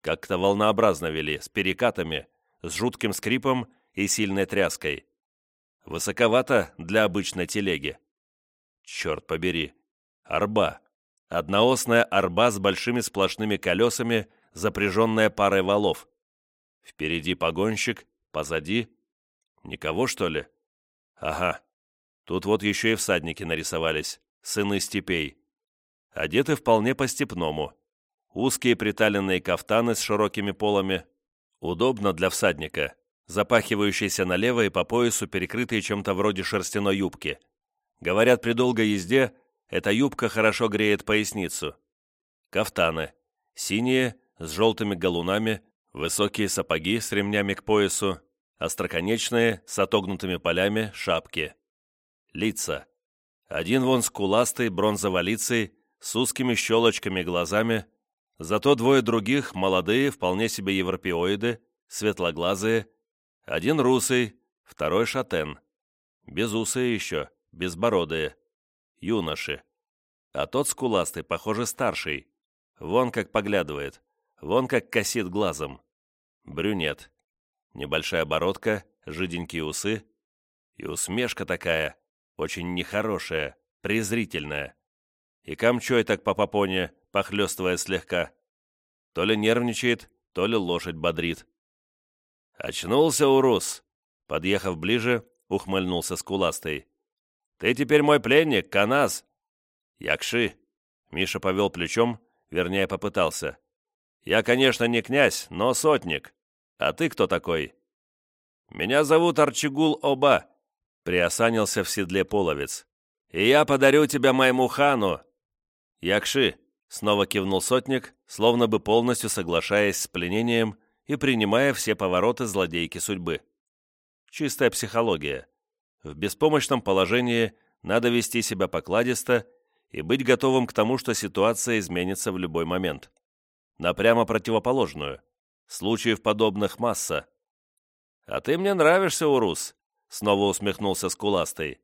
Как-то волнообразно вели, с перекатами, с жутким скрипом и сильной тряской. Высоковато для обычной телеги. Черт побери. Арба. Одноосная арба с большими сплошными колесами, запряженная парой валов. Впереди погонщик, позади... Никого, что ли? Ага. Тут вот еще и всадники нарисовались, сыны степей. Одеты вполне по-степному. Узкие приталенные кафтаны с широкими полами. Удобно для всадника, запахивающиеся налево и по поясу, перекрытые чем-то вроде шерстяной юбки. Говорят, при долгой езде эта юбка хорошо греет поясницу. Кафтаны. Синие, с желтыми галунами, высокие сапоги с ремнями к поясу, остроконечные, с отогнутыми полями, шапки. Лица. Один вон скуластый, бронзоволицый, с узкими щелочками глазами, зато двое других, молодые, вполне себе европеоиды, светлоглазые, один русый, второй шатен, безусые еще, безбородые, юноши. А тот скуластый, похоже, старший, вон как поглядывает, вон как косит глазом. Брюнет. Небольшая бородка, жиденькие усы. И усмешка такая, очень нехорошая, презрительная. И камчой так по попоне, похлёстывая слегка. То ли нервничает, то ли лошадь бодрит. «Очнулся, урус!» Подъехав ближе, ухмыльнулся скуластый. «Ты теперь мой пленник, Канас!» «Якши!» Миша повел плечом, вернее, попытался. «Я, конечно, не князь, но сотник. А ты кто такой?» «Меня зовут Арчигул Оба», — приосанился в седле половец. «И я подарю тебя моему хану». «Якши», — снова кивнул сотник, словно бы полностью соглашаясь с пленением и принимая все повороты злодейки судьбы. Чистая психология. В беспомощном положении надо вести себя покладисто и быть готовым к тому, что ситуация изменится в любой момент. На прямо противоположную. Случаев подобных масса. «А ты мне нравишься, Урус», — снова усмехнулся скуластый.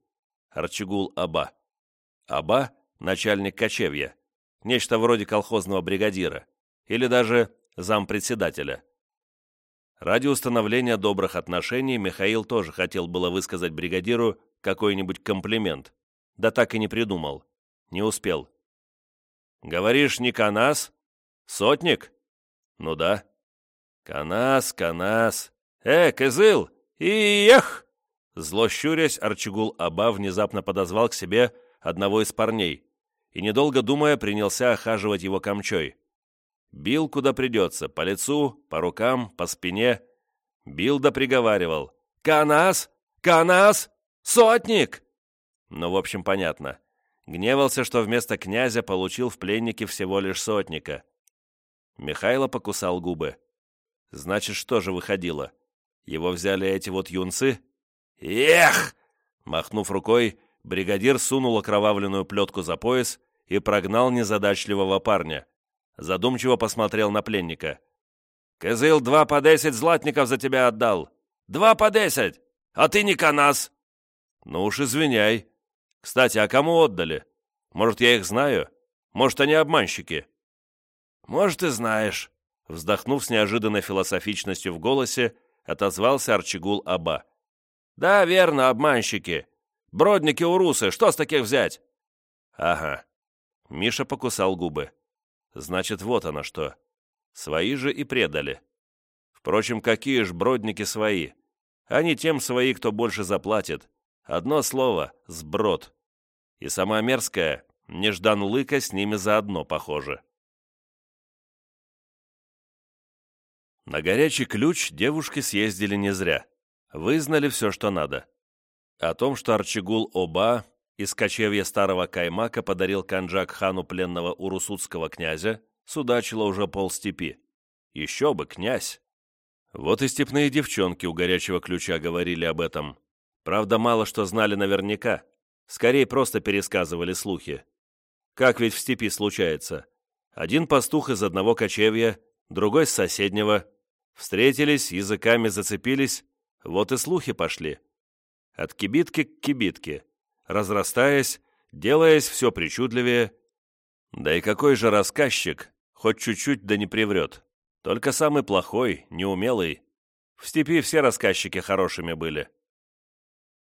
Арчигул Аба. Аба — начальник кочевья. Нечто вроде колхозного бригадира. Или даже зампредседателя. Ради установления добрых отношений Михаил тоже хотел было высказать бригадиру какой-нибудь комплимент, да так и не придумал. Не успел. «Говоришь, не Канас? Сотник?» «Ну да». «Канас, Канас. Э, Кызыл! Иех!» Зло щурясь, Арчигул Аба внезапно подозвал к себе одного из парней и, недолго думая, принялся охаживать его камчой. Бил куда придется, по лицу, по рукам, по спине. Бил да приговаривал. «Канас! Канас! Сотник!» Ну, в общем, понятно. Гневался, что вместо князя получил в пленнике всего лишь сотника. Михайло покусал губы. Значит, что же выходило? Его взяли эти вот юнцы? Эх! Махнув рукой, бригадир сунул окровавленную плетку за пояс и прогнал незадачливого парня задумчиво посмотрел на пленника. «Кызыл два по десять златников за тебя отдал! Два по десять! А ты не канас!» «Ну уж извиняй. Кстати, а кому отдали? Может, я их знаю? Может, они обманщики?» «Может, и знаешь», — вздохнув с неожиданной философичностью в голосе, отозвался Арчигул Аба. «Да, верно, обманщики. Бродники урусы, что с таких взять?» «Ага». Миша покусал губы. Значит, вот оно что. Свои же и предали. Впрочем, какие ж бродники свои? Они тем свои, кто больше заплатит. Одно слово — сброд. И сама мерзкая, Неждан Лыка с ними заодно похоже. На горячий ключ девушки съездили не зря. Вызнали все, что надо. О том, что Арчигул Оба из кочевья старого Каймака подарил Канджак хану пленного урусутского князя, судачило уже полстепи. Еще бы, князь! Вот и степные девчонки у горячего ключа говорили об этом. Правда, мало что знали наверняка. Скорее, просто пересказывали слухи. Как ведь в степи случается. Один пастух из одного кочевья, другой с соседнего. Встретились, языками зацепились, вот и слухи пошли. От кибитки к кибитке, разрастаясь, делаясь все причудливее. Да и какой же рассказчик, хоть чуть-чуть да не приврет. Только самый плохой, неумелый. В степи все рассказчики хорошими были.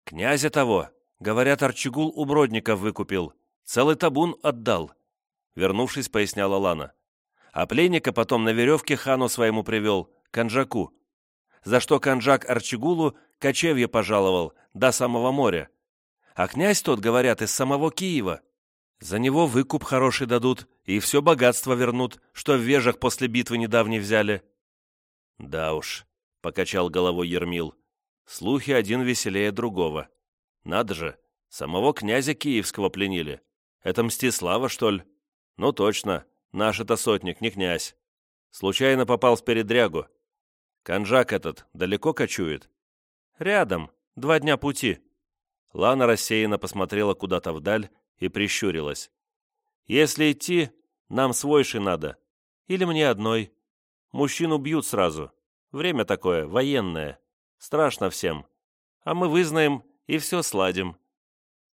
«Князя того, говорят, Арчигул у Бродника выкупил, целый табун отдал», вернувшись, поясняла Лана. А пленника потом на веревке хану своему привел, Канжаку. За что Канжак Арчигулу кочевье пожаловал до самого моря. А князь тот, говорят, из самого Киева. За него выкуп хороший дадут и все богатство вернут, что в вежах после битвы недавней взяли». «Да уж», — покачал головой Ермил, — «слухи один веселее другого. Надо же, самого князя Киевского пленили. Это Мстислава, что ли? Ну точно, наш это сотник, не князь. Случайно попал в передрягу. Конжак этот далеко кочует?» «Рядом, два дня пути». Лана рассеянно посмотрела куда-то вдаль, и прищурилась. «Если идти, нам свойши надо. Или мне одной. Мужчину бьют сразу. Время такое, военное. Страшно всем. А мы вызнаем и все сладим».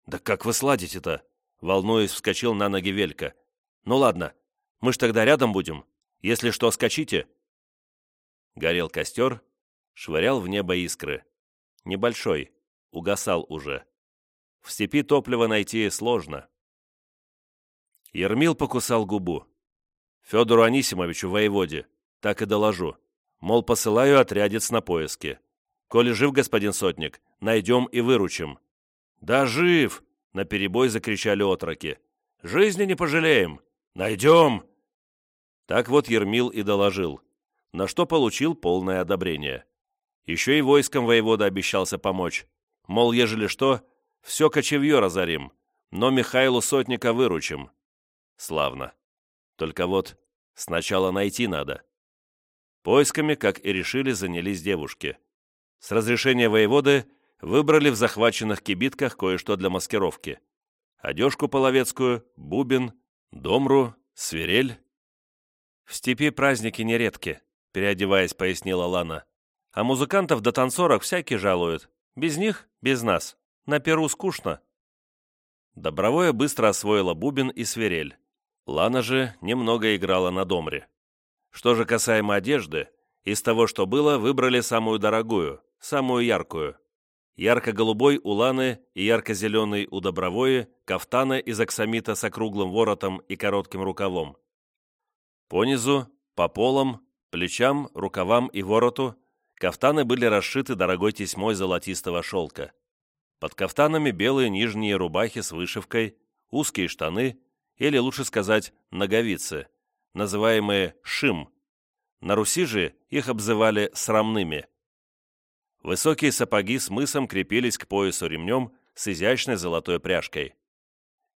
«Да как вы сладите-то?» Волнуясь, вскочил на ноги Велька. «Ну ладно, мы ж тогда рядом будем. Если что, скачите». Горел костер, швырял в небо искры. Небольшой, угасал уже. В степи топливо найти сложно. Ермил покусал губу. Федору Анисимовичу, воеводе, так и доложу. Мол, посылаю отрядец на поиски. Коли жив господин сотник, найдем и выручим. Да жив! Наперебой закричали отроки. Жизни не пожалеем! Найдем! Так вот Ермил и доложил, на что получил полное одобрение. Еще и войском воевода обещался помочь. Мол, ежели что, все кочевье разорим, но Михайлу Сотника выручим. Славно. Только вот сначала найти надо. Поисками, как и решили, занялись девушки. С разрешения воеводы выбрали в захваченных кибитках кое-что для маскировки. Одежку половецкую, бубен, домру, свирель. «В степи праздники нередки», — переодеваясь, пояснила Лана. «А музыкантов до танцорок всякие жалуют. Без них — без нас». На перу скучно». Добровое быстро освоила бубен и свирель. Лана же немного играла на домре. Что же касаемо одежды, из того, что было, выбрали самую дорогую, самую яркую. Ярко-голубой у Ланы и ярко-зеленый у Добровое, кафтаны из аксамита с округлым воротом и коротким рукавом. По низу, по полам, плечам, рукавам и вороту кафтаны были расшиты дорогой тесьмой золотистого шелка. Под кафтанами белые нижние рубахи с вышивкой, узкие штаны, или лучше сказать, ноговицы, называемые шим. На Руси же их обзывали срамными. Высокие сапоги с мысом крепились к поясу ремнем с изящной золотой пряжкой.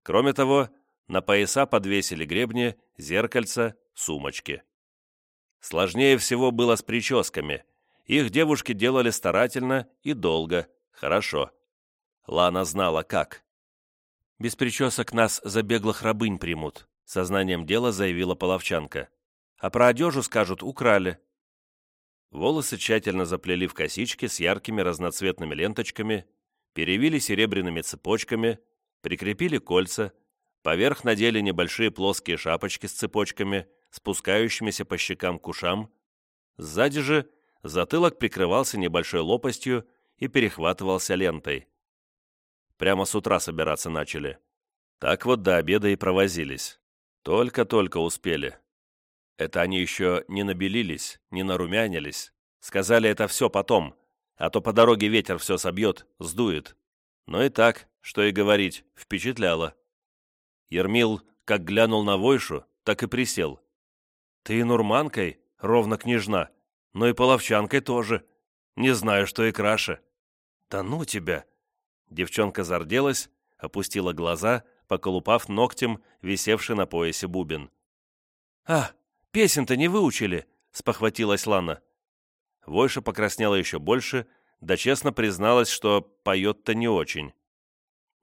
Кроме того, на пояса подвесили гребни, зеркальца, сумочки. Сложнее всего было с прическами. Их девушки делали старательно и долго, хорошо. Лана знала, как. «Без причесок нас за беглых рабынь примут», — сознанием дела заявила половчанка. «А про одежу скажут, украли». Волосы тщательно заплели в косички с яркими разноцветными ленточками, перевили серебряными цепочками, прикрепили кольца, поверх надели небольшие плоские шапочки с цепочками, спускающимися по щекам к ушам. Сзади же затылок прикрывался небольшой лопастью и перехватывался лентой. Прямо с утра собираться начали. Так вот до обеда и провозились. Только-только успели. Это они еще не набелились, не нарумянились. Сказали это все потом, а то по дороге ветер все собьет, сдует. Но и так, что и говорить, впечатляло. Ермил как глянул на Войшу, так и присел. «Ты и нурманкой, ровно княжна, но и половчанкой тоже. Не знаю, что и краше». «Да ну тебя!» Девчонка зарделась, опустила глаза, поколупав ногтем висевший на поясе бубен. «А, песен-то не выучили!» — спохватилась Лана. Войша покраснела еще больше, да честно призналась, что поет-то не очень.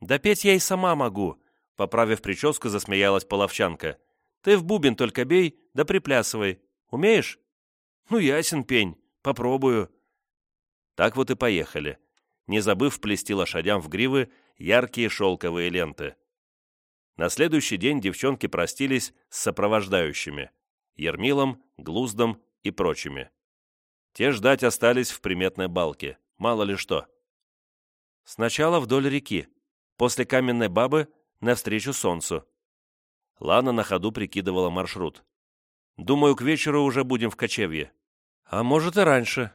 «Да петь я и сама могу», — поправив прическу, засмеялась половчанка. «Ты в бубен только бей, да приплясывай. Умеешь?» «Ну, ясен пень. Попробую». Так вот и поехали, не забыв плести лошадям в гривы яркие шелковые ленты. На следующий день девчонки простились с сопровождающими — Ермилом, Глуздом и прочими. Те ждать остались в приметной балке, мало ли что. Сначала вдоль реки, после каменной бабы навстречу солнцу. Лана на ходу прикидывала маршрут. «Думаю, к вечеру уже будем в кочевье». «А может и раньше.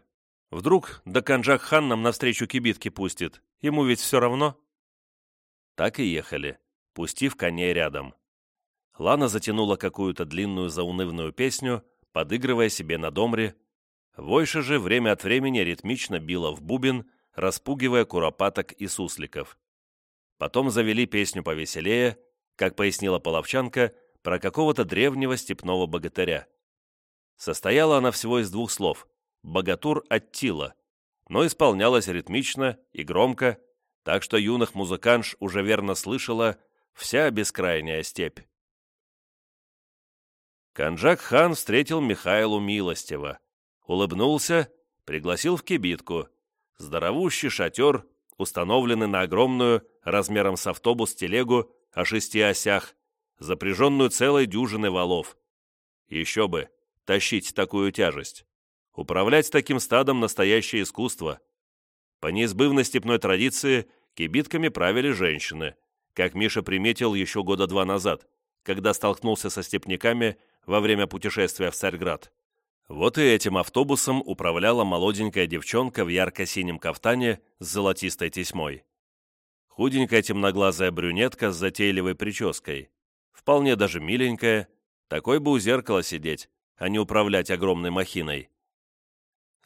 Вдруг да Канджак-хан нам навстречу кибитки пустит. Ему ведь все равно». Так и ехали, пустив коней рядом. Лана затянула какую-то длинную заунывную песню, подыгрывая себе на домре. Войша же время от времени ритмично била в бубен, распугивая куропаток и сусликов. Потом завели песню повеселее, как пояснила половчанка, про какого-то древнего степного богатыря. Состояла она всего из двух слов «богатур Аттила», но исполнялась ритмично и громко, так что юных музыканш уже верно слышала вся бескрайняя степь. Канджак-хан встретил Михайлу милостиво, улыбнулся, пригласил в кибитку, здоровущий шатер, установленный на огромную, размером с автобус, телегу о шести осях, запряженную целой дюжиной валов. Еще бы, тащить такую тяжесть. Управлять таким стадом – настоящее искусство. По неизбывной степной традиции кибитками правили женщины, как Миша приметил еще года два назад, когда столкнулся со степняками во время путешествия в Царьград. Вот и этим автобусом управляла молоденькая девчонка в ярко-синем кафтане с золотистой тесьмой. Худенькая темноглазая брюнетка с затейливой прической. Вполне даже миленькая, такой бы у зеркала сидеть, а не управлять огромной махиной.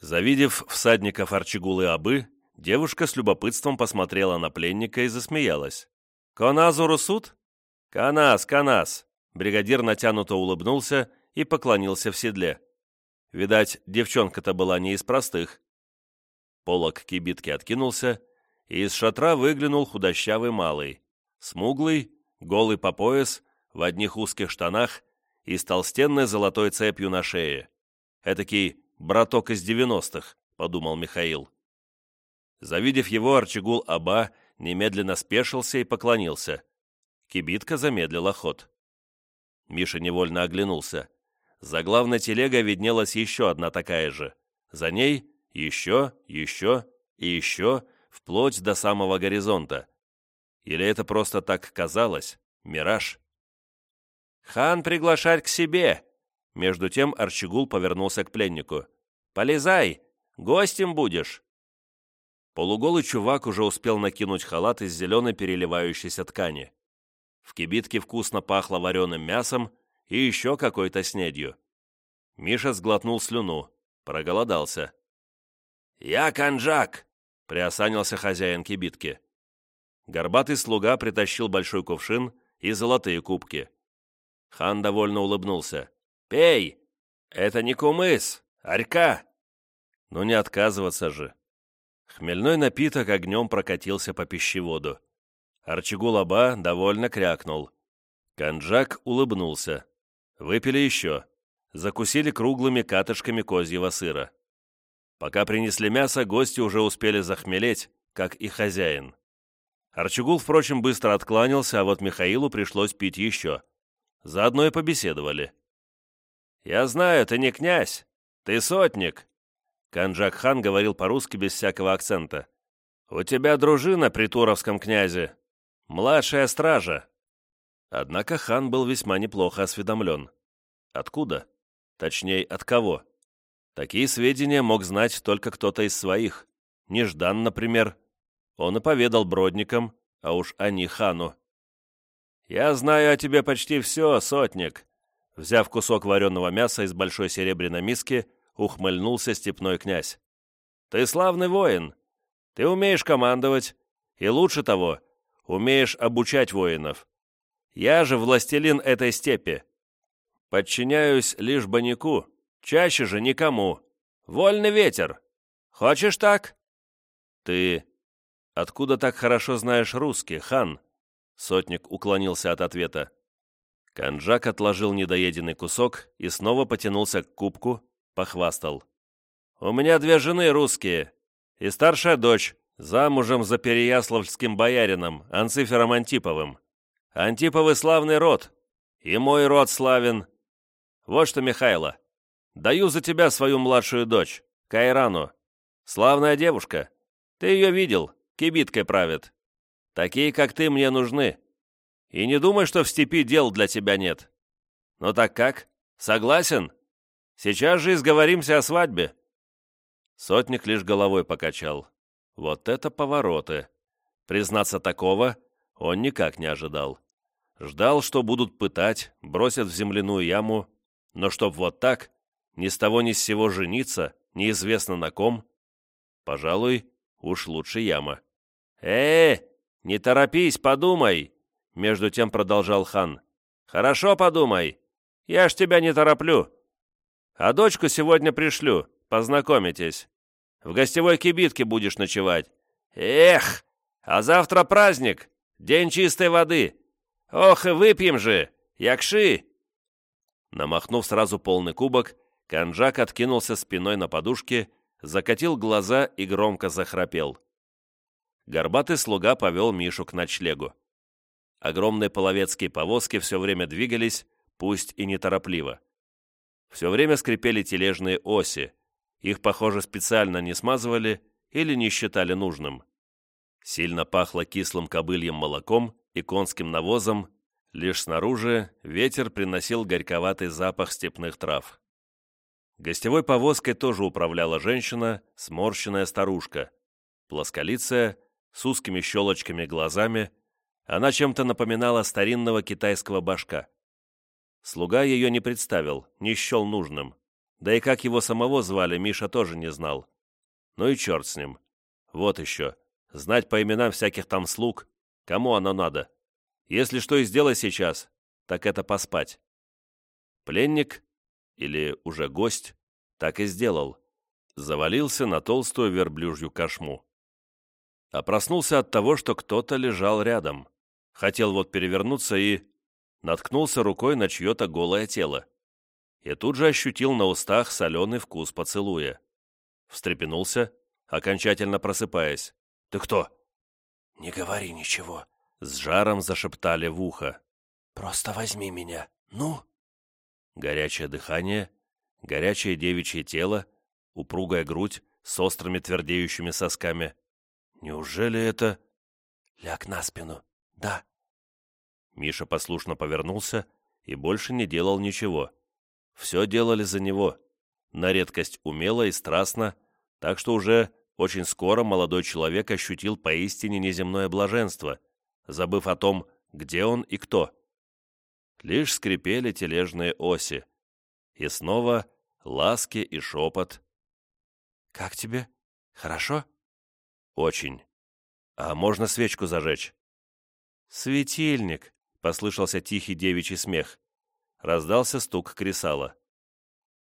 Завидев всадников Арчигулы Абы, девушка с любопытством посмотрела на пленника и засмеялась. «Коназу Русут?» «Канас, Канас!» Бригадир натянуто улыбнулся и поклонился в седле. Видать, девчонка-то была не из простых. Полок кибитки откинулся, из шатра выглянул худощавый малый, смуглый, голый по пояс, в одних узких штанах и с толстенной золотой цепью на шее. Этакий браток из девяностых», — подумал Михаил. Завидев его, Арчигул Аба немедленно спешился и поклонился. Кибитка замедлила ход. Миша невольно оглянулся. За главной телегой виднелась еще одна такая же. За ней еще, еще и еще, вплоть до самого горизонта. Или это просто так казалось? Мираж? «Хан приглашать к себе!» Между тем Арчигул повернулся к пленнику. «Полезай! Гостем будешь!» Полуголый чувак уже успел накинуть халат из зеленой переливающейся ткани. В кибитке вкусно пахло вареным мясом и еще какой-то снедью. Миша сглотнул слюну, проголодался. «Я Канжак!» — приосанился хозяин кибитки. Горбатый слуга притащил большой кувшин и золотые кубки. Хан довольно улыбнулся. «Пей! Это не кумыс, арька!» Ну не отказываться же. Хмельной напиток огнем прокатился по пищеводу. Арчигулаба довольно крякнул. Канджак улыбнулся. Выпили еще. Закусили круглыми катышками козьего сыра. Пока принесли мясо, гости уже успели захмелеть, как и хозяин. Арчигул, впрочем, быстро откланялся, а вот Михаилу пришлось пить еще. Заодно и побеседовали. «Я знаю, ты не князь, ты сотник!» Канджак-хан говорил по-русски без всякого акцента. «У тебя дружина при Туровском князе. Младшая стража». Однако хан был весьма неплохо осведомлен. Откуда? Точнее, от кого? Такие сведения мог знать только кто-то из своих. Неждан, например. Он и поведал бродникам, а уж они хану. «Я знаю о тебе почти все, сотник», Взяв кусок вареного мяса из большой серебряной миски, ухмыльнулся степной князь. «Ты славный воин. Ты умеешь командовать. И лучше того, умеешь обучать воинов. Я же властелин этой степи. Подчиняюсь лишь банику, чаще же никому. Вольный ветер. Хочешь так?» «Ты откуда так хорошо знаешь русский, хан?» Сотник уклонился от ответа. Канджак отложил недоеденный кусок и снова потянулся к кубку, похвастал. «У меня две жены русские, и старшая дочь, замужем за переяславским боярином, Анцифером Антиповым. Антиповый славный род, и мой род славен. Вот что, Михайло, даю за тебя свою младшую дочь, Кайрану. Славная девушка. Ты ее видел, кибиткой правит. Такие, как ты, мне нужны. И не думай, что в степи дел для тебя нет. Ну так как? Согласен? Сейчас же изговоримся о свадьбе». Сотник лишь головой покачал. Вот это повороты. Признаться такого он никак не ожидал. Ждал, что будут пытать, бросят в земляную яму, но чтоб вот так, ни с того ни с сего жениться, неизвестно на ком, пожалуй, уж лучше яма. «Э, не торопись, подумай!» Между тем продолжал хан. «Хорошо подумай. Я ж тебя не тороплю. А дочку сегодня пришлю, познакомитесь. В гостевой кибитке будешь ночевать. Эх, а завтра праздник, день чистой воды. Ох, и выпьем же, якши!» Намахнув сразу полный кубок, Канджак откинулся спиной на подушке, закатил глаза и громко захрапел. Горбатый слуга повел Мишу к ночлегу. Огромные половецкие повозки все время двигались, пусть и неторопливо. Все время скрипели тележные оси, их, похоже, специально не смазывали или не считали нужным. Сильно пахло кислым кобыльем молоком и конским навозом, лишь снаружи ветер приносил горьковатый запах степных трав. Гостевой повозкой тоже управляла женщина, сморщенная старушка, плосколицая, с узкими щелочками глазами, она чем-то напоминала старинного китайского башка. Слуга ее не представил, не счел нужным. Да и как его самого звали, Миша тоже не знал. Ну и черт с ним. Вот еще. Знать по именам всяких там слуг. Кому оно надо? Если что и сделай сейчас, так это поспать. Пленник, или уже гость, так и сделал. Завалился на толстую верблюжью кошму. А проснулся от того, что кто-то лежал рядом. Хотел вот перевернуться и... Наткнулся рукой на чье-то голое тело. И тут же ощутил на устах соленый вкус поцелуя. Встрепенулся, окончательно просыпаясь. «Ты кто?» «Не говори ничего», — с жаром зашептали в ухо. «Просто возьми меня, ну?» Горячее дыхание, горячее девичье тело, упругая грудь с острыми твердеющими сосками. Неужели это... Ляг на спину, да. Миша послушно повернулся и больше не делал ничего. Все делали за него, на редкость умело и страстно, так что уже очень скоро молодой человек ощутил поистине неземное блаженство, забыв о том, где он и кто. Лишь скрипели тележные оси. И снова ласки и шепот. «Как тебе? Хорошо?» «Очень. А можно свечку зажечь?» «Светильник!» — послышался тихий девичий смех. Раздался стук кресала.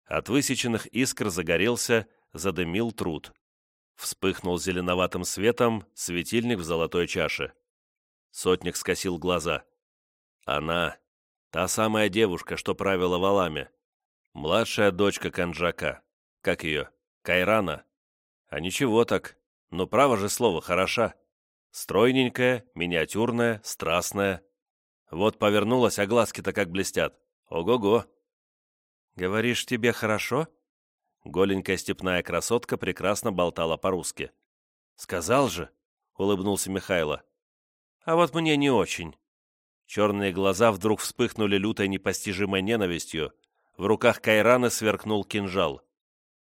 От высеченных искр загорелся, задымил труд. Вспыхнул зеленоватым светом светильник в золотой чаше. Сотник скосил глаза. Она, та самая девушка, что правила валами. Младшая дочка Канджака. Как ее? Кайрана. А ничего так. Но право же слово, хороша. Стройненькая, миниатюрная, страстная. Вот повернулась, а глазки-то как блестят. Ого-го. «Говоришь, тебе хорошо?» Голенькая степная красотка прекрасно болтала по-русски. «Сказал же», — улыбнулся Михайло. «А вот мне не очень». Черные глаза вдруг вспыхнули лютой непостижимой ненавистью. В руках Кайраны сверкнул кинжал.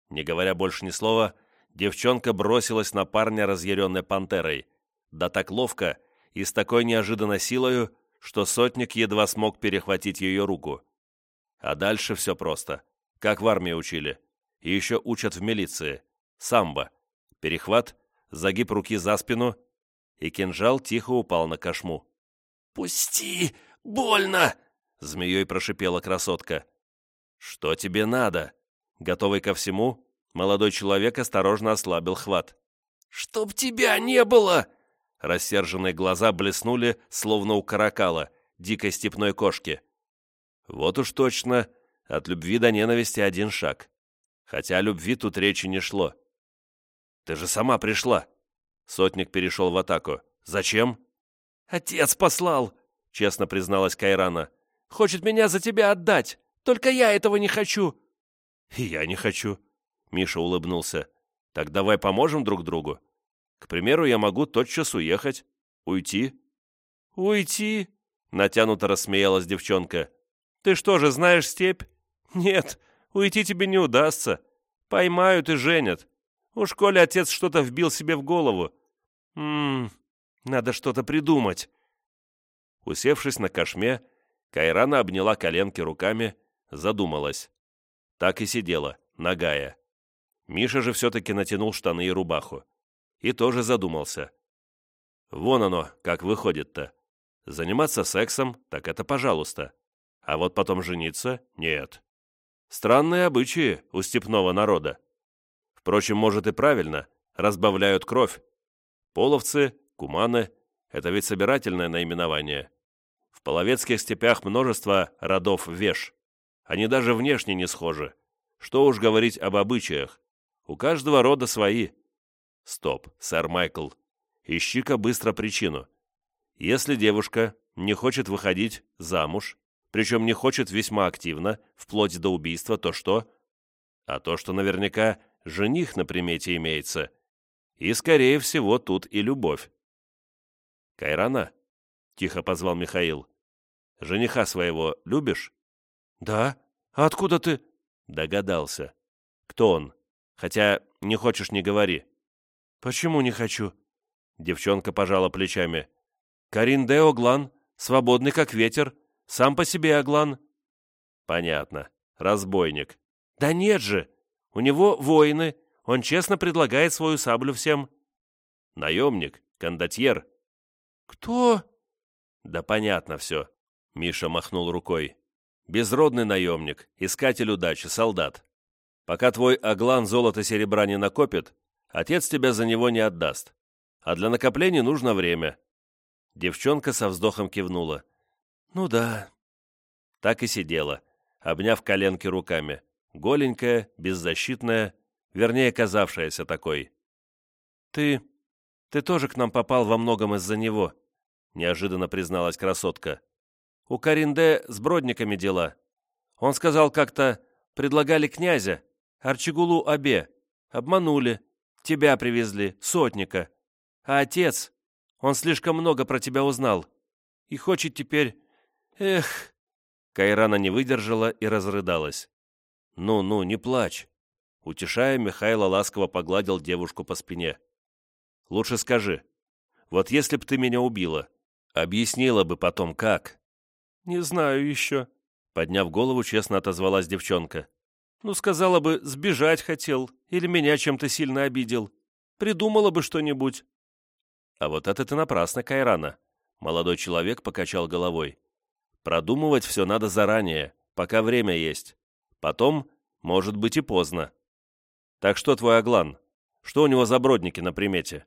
Не говоря больше ни слова, девчонка бросилась на парня разъяренной пантерой. Да так ловко и с такой неожиданной силою, что сотник едва смог перехватить ее руку. А дальше все просто. Как в армии учили. И еще учат в милиции. Самбо. Перехват, загиб руки за спину. и кинжал тихо упал на кошму. «Пусти! Больно!» — змеей прошипела красотка. «Что тебе надо?» Готовый ко всему, молодой человек осторожно ослабил хват. «Чтоб тебя не было!» Рассерженные глаза блеснули, словно у каракала, дикой степной кошки. Вот уж точно, от любви до ненависти один шаг. Хотя о любви тут речи не шло. «Ты же сама пришла!» Сотник перешел в атаку. «Зачем?» «Отец послал!» — честно призналась Кайрана. «Хочет меня за тебя отдать! Только я этого не хочу!» «И я не хочу!» — Миша улыбнулся. «Так давай поможем друг другу. К примеру, я могу тотчас уехать, уйти». «Уйти?» — натянуто рассмеялась девчонка. «Ты что же, знаешь степь? Нет, уйти тебе не удастся. Поймают и женят. Уж коли отец что-то вбил себе в голову. Ммм, надо что-то придумать». Усевшись на кошме, Кайрана обняла коленки руками, задумалась. Так и сидела, нагая. Миша же все-таки натянул штаны и рубаху и тоже задумался. Вон оно, как выходит-то. Заниматься сексом, так это пожалуйста. А вот потом жениться – нет. Странные обычаи у степного народа. Впрочем, может и правильно, разбавляют кровь. Половцы, куманы – это ведь собирательное наименование. В половецких степях множество родов веш. Они даже внешне не схожи. Что уж говорить об обычаях. У каждого рода свои – Стоп, сэр Майкл. Ищи-ка быстро причину. Если девушка не хочет выходить замуж, причем не хочет весьма активно, вплоть до убийства, то что? А то, что наверняка жених на примете имеется. И, скорее всего, тут и любовь. «Кайрана?» — тихо позвал Михаил. «Жениха своего любишь?» «Да. А откуда ты?» Догадался. «Кто он? Хотя не хочешь, не говори». «Почему не хочу?» Девчонка пожала плечами. «Карин де Оглан, свободный как ветер, сам по себе Оглан». «Понятно. Разбойник». «Да нет же! У него воины, он честно предлагает свою саблю всем». «Наемник, кондотьер». «Кто?» «Да понятно все», — Миша махнул рукой. «Безродный наемник, искатель удачи, солдат. Пока твой Аглан золото серебра не накопит, Отец тебя за него не отдаст. А для накопления нужно время». Девчонка со вздохом кивнула. «Ну да». Так и сидела, обняв коленки руками. Голенькая, беззащитная, вернее, казавшаяся такой. «Ты... ты тоже к нам попал во многом из-за него», неожиданно призналась красотка. «У Каринде с бродниками дела. Он сказал как-то, предлагали князя, Арчигулу Абе, обманули, Тебя привезли, сотника. А отец, он слишком много про тебя узнал. И хочет теперь... Эх...» Кайрана не выдержала и разрыдалась. «Ну-ну, не плачь». Утешая, Михайло ласково погладил девушку по спине. «Лучше скажи, вот если б ты меня убила, объяснила бы потом, как?» «Не знаю еще», — подняв голову, честно отозвалась девчонка. Ну, сказала бы, сбежать хотел, или меня чем-то сильно обидел. Придумала бы что-нибудь. А вот это ты напрасно, Кайрана. Молодой человек покачал головой. Продумывать все надо заранее, пока время есть. Потом, может быть, и поздно. Так что твой Аглан? Что у него за бродники на примете?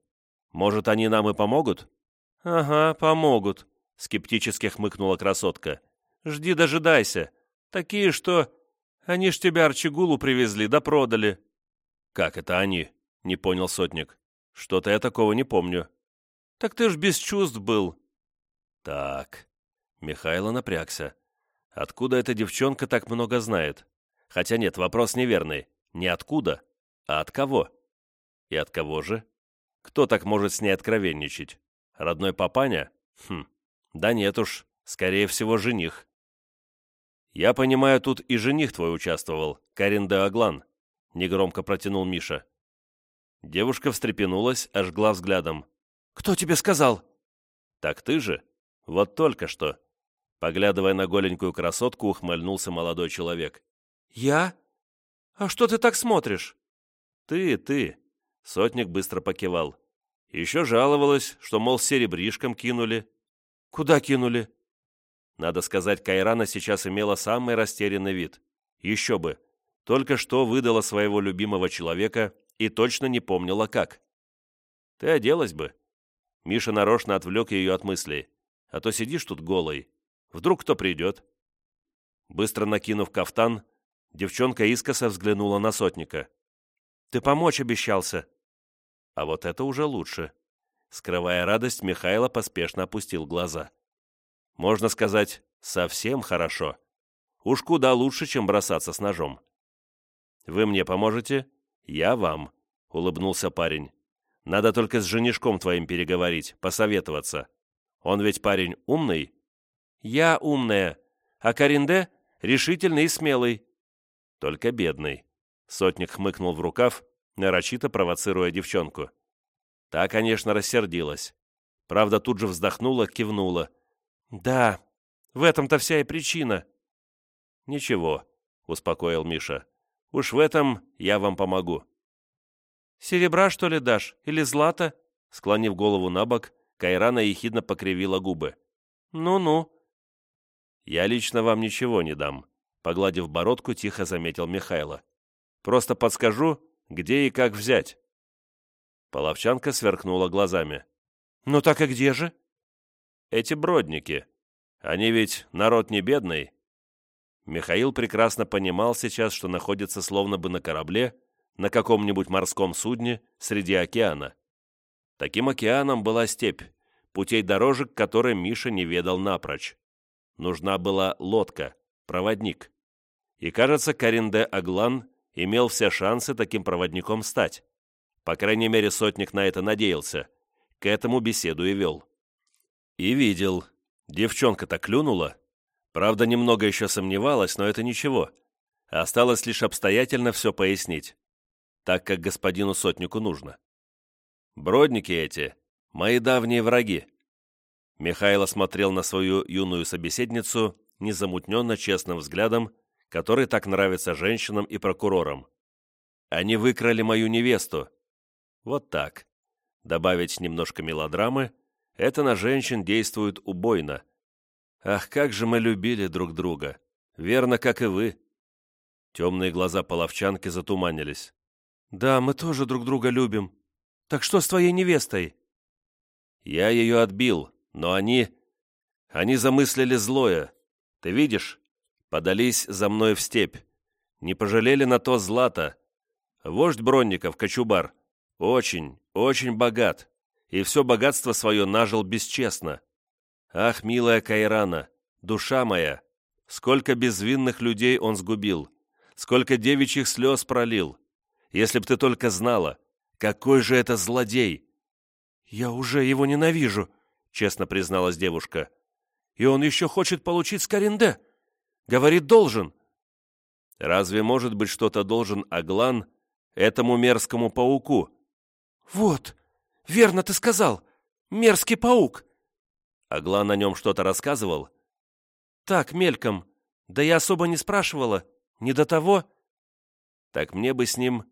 Может, они нам и помогут? Ага, помогут, скептически хмыкнула красотка. Жди дожидайся. Такие, что они ж тебя Арчигулу привезли, да продали». «Как это они?» — не понял сотник. «Что-то я такого не помню». «Так ты ж без чувств был». «Так...» Михайло напрягся. «Откуда эта девчонка так много знает? Хотя нет, вопрос неверный. Не откуда, а от кого? И от кого же? Кто так может с ней откровенничать? Родной папаня? Хм, да нет уж, скорее всего, жених. «Я понимаю, тут и жених твой участвовал, Карин де Аглан», — негромко протянул Миша. Девушка встрепенулась, ожгла взглядом. «Кто тебе сказал?» «Так ты же? Вот только что». Поглядывая на голенькую красотку, ухмыльнулся молодой человек. «Я? А что ты так смотришь?» «Ты, ты!» Сотник быстро покивал. Еще жаловалась, что, мол, серебришком кинули. Куда кинули? Надо сказать, Кайрана сейчас имела самый растерянный вид. Еще бы. Только что выдала своего любимого человека и точно не помнила как. Ты оделась бы. Миша нарочно отвлек ее от мыслей. А то сидишь тут голой. Вдруг кто придет? Быстро накинув кафтан, девчонка искоса взглянула на сотника. «Ты помочь обещался». А вот это уже лучше. Скрывая радость, Михайло поспешно опустил глаза. Можно сказать, совсем хорошо. Уж куда лучше, чем бросаться с ножом. «Вы мне поможете? Я вам», — улыбнулся парень. «Надо только с женишком твоим переговорить, посоветоваться. Он ведь парень умный?» «Я умная, а Каринде решительный и смелый». «Только бедный», — сотник хмыкнул в рукав, нарочито провоцируя девчонку. Та, конечно, рассердилась. Правда, тут же вздохнула, кивнула. «Да, в этом-то вся и причина». «Ничего», — успокоил Миша. «Уж в этом я вам помогу». «Серебра, что ли, дашь? Или злато?» Склонив голову на бок, Кайрана ехидно покривила губы. «Ну-ну». «Я лично вам ничего не дам», — погладив бородку, тихо заметил Михайло. «Просто подскажу, где и как взять». Половчанка сверкнула глазами. «Ну так и где же?» «Эти бродники. Они ведь народ не бедный». Михаил прекрасно понимал сейчас, что находится словно бы на корабле, на каком-нибудь морском судне среди океана. Таким океаном была степь, путей дорожек которой Миша не ведал напрочь. Нужна была лодка, проводник. И, кажется, Каринде Аглан имел все шансы таким проводником стать. По крайней мере, сотник на это надеялся. К этому беседу и вел. И видел. Девчонка-то клюнула. Правда, немного еще сомневалась, но это ничего. Осталось лишь обстоятельно все пояснить. Так, как господину сотнику нужно. Бродники эти — мои давние враги. Михайло смотрел на свою юную собеседницу незамутненно честным взглядом, который так нравится женщинам и прокурорам. Они выкрали мою невесту, вот так. Добавить немножко мелодрамы — это на женщин действует убойно. Ах, как же мы любили друг друга! Верно, как и вы. Темные глаза половчанки затуманились. «Да, мы тоже друг друга любим. Так что с твоей невестой?» «Я ее отбил, но они... Они замыслили злое. Ты видишь? Подались за мной в степь. Не пожалели на то злато. Вождь Бронников, Кочубар, очень, очень богат, и все богатство свое нажил бесчестно. Ах, милая Кайрана, душа моя, сколько безвинных людей он сгубил, сколько девичьих слез пролил. Если б ты только знала, какой же это злодей!» «Я уже его ненавижу», — честно призналась девушка. «И он еще хочет получить Скаринде. Говорит, должен». «Разве может быть что-то должен Аглан этому мерзкому пауку?» «Вот, верно ты сказал. Мерзкий паук». Агла на нем что-то рассказывал? «Так, мельком. Да я особо не спрашивала. Не до того». «Так мне бы с ним...»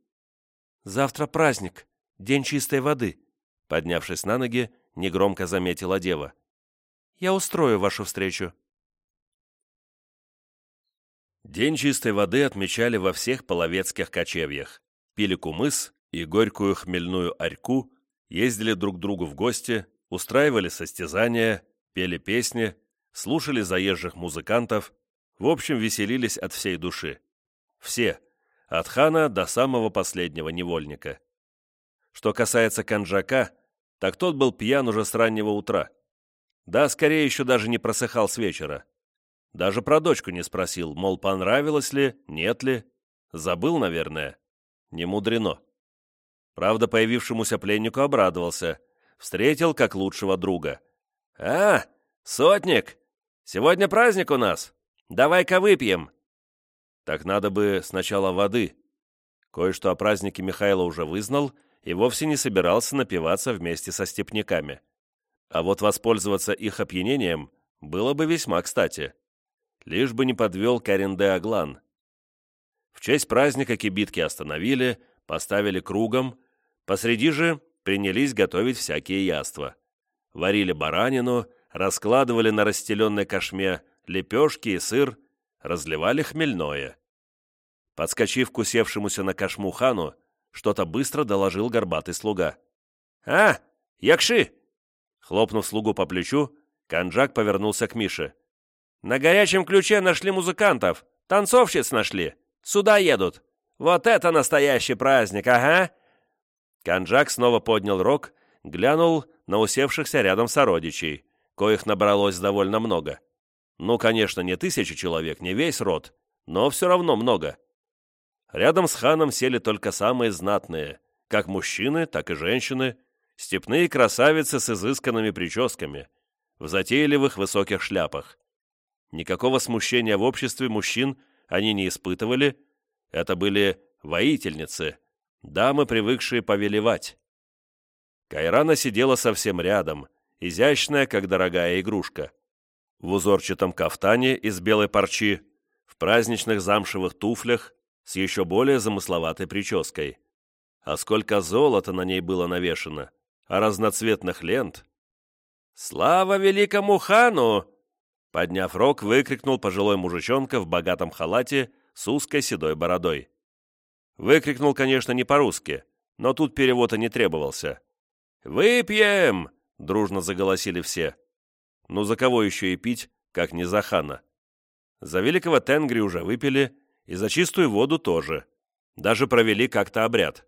«Завтра праздник. День чистой воды», — поднявшись на ноги, негромко заметила дева. «Я устрою вашу встречу». День чистой воды отмечали во всех половецких кочевьях. Пили кумыс, и горькую хмельную орьку, ездили друг к другу в гости, устраивали состязания, пели песни, слушали заезжих музыкантов, в общем, веселились от всей души. Все, от хана до самого последнего невольника. Что касается Канджака, так тот был пьян уже с раннего утра. Да, скорее еще даже не просыхал с вечера. Даже про дочку не спросил, мол, понравилось ли, нет ли. Забыл, наверное. Не мудрено. Правда, появившемуся пленнику обрадовался. Встретил как лучшего друга. «А, сотник! Сегодня праздник у нас! Давай-ка выпьем!» Так надо бы сначала воды. Кое-что о празднике Михайло уже вызнал и вовсе не собирался напиваться вместе со степняками. А вот воспользоваться их опьянением было бы весьма кстати. Лишь бы не подвел Каренде Аглан. В честь праздника кибитки остановили, поставили кругом, Посреди же принялись готовить всякие яства. Варили баранину, раскладывали на расстеленной кошме лепешки и сыр, разливали хмельное. Подскочив к усевшемуся на кошму хану, что-то быстро доложил горбатый слуга. «А, якши!» Хлопнув слугу по плечу, Канджак повернулся к Мише. «На горячем ключе нашли музыкантов, танцовщиц нашли, сюда едут. Вот это настоящий праздник, ага!» Канджак снова поднял рог, глянул на усевшихся рядом сородичей, коих набралось довольно много. Ну, конечно, не тысячи человек, не весь род, но все равно много. Рядом с ханом сели только самые знатные, как мужчины, так и женщины, степные красавицы с изысканными прическами, в затейливых высоких шляпах. Никакого смущения в обществе мужчин они не испытывали, это были воительницы, дамы, привыкшие повелевать. Кайрана сидела совсем рядом, изящная, как дорогая игрушка. В узорчатом кафтане из белой парчи, в праздничных замшевых туфлях, с еще более замысловатой прической. А сколько золота на ней было навешено, а разноцветных лент. «Слава великому хану!» Подняв рог, выкрикнул пожилой мужичонка в богатом халате с узкой седой бородой. Выкрикнул, конечно, не по-русски, но тут перевода не требовался. «Выпьем!» — дружно заголосили все. Ну за кого еще и пить, как не за хана? За великого Тенгри уже выпили, и за чистую воду тоже. Даже провели как-то обряд.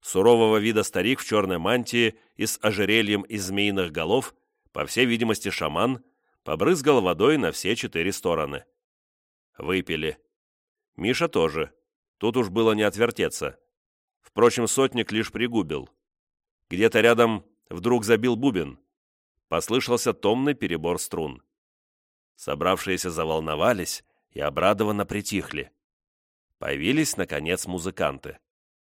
Сурового вида старик в черной мантии и с ожерельем из змеиных голов, по всей видимости шаман, побрызгал водой на все четыре стороны. Выпили. Миша тоже. Тут уж было не отвертеться. Впрочем, сотник лишь пригубил. Где-то рядом вдруг забил бубен. Послышался томный перебор струн. Собравшиеся заволновались и обрадованно притихли. Появились, наконец, музыканты.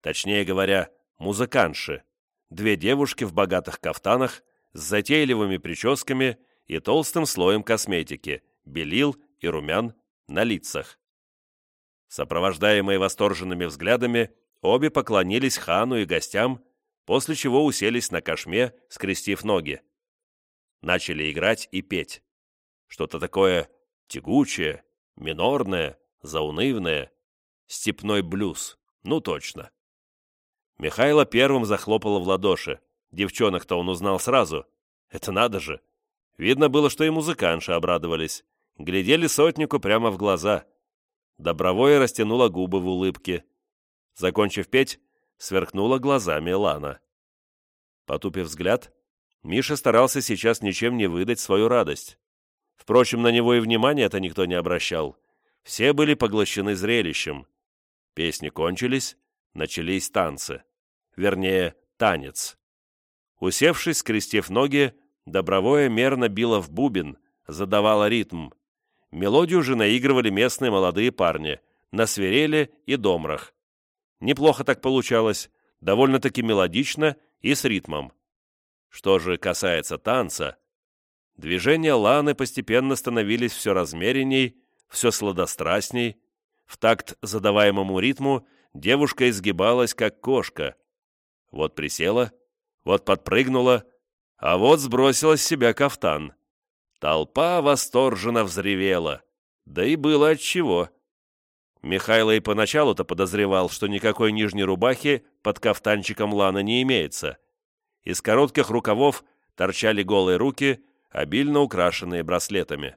Точнее говоря, музыканши. Две девушки в богатых кафтанах с затейливыми прическами и толстым слоем косметики, белил и румян на лицах. Сопровождаемые восторженными взглядами, обе поклонились хану и гостям, после чего уселись на кошме, скрестив ноги. Начали играть и петь. Что-то такое тягучее, минорное, заунывное. Степной блюз. Ну точно. Михайло первым захлопал в ладоши. Девчонок-то он узнал сразу. Это надо же. Видно было, что и музыканши обрадовались. Глядели сотнику прямо в глаза. Добровое растянула губы в улыбке. Закончив петь, сверкнула глазами Лана. Потупив взгляд, Миша старался сейчас ничем не выдать свою радость. Впрочем, на него и внимания это никто не обращал. Все были поглощены зрелищем. Песни кончились, начались танцы. Вернее, танец. Усевшись, скрестив ноги, Добровое мерно било в бубен, задавало ритм. Мелодию же наигрывали местные молодые парни, на свиреле и домрах. Неплохо так получалось, довольно-таки мелодично и с ритмом. Что же касается танца, движения Ланы постепенно становились все размеренней, все сладострастней. В такт задаваемому ритму девушка изгибалась, как кошка. Вот присела, вот подпрыгнула, а вот сбросила с себя кафтан. Толпа восторженно взревела. Да и было отчего. Михайло и поначалу-то подозревал, что никакой нижней рубахи под кафтанчиком Лана не имеется. Из коротких рукавов торчали голые руки, обильно украшенные браслетами.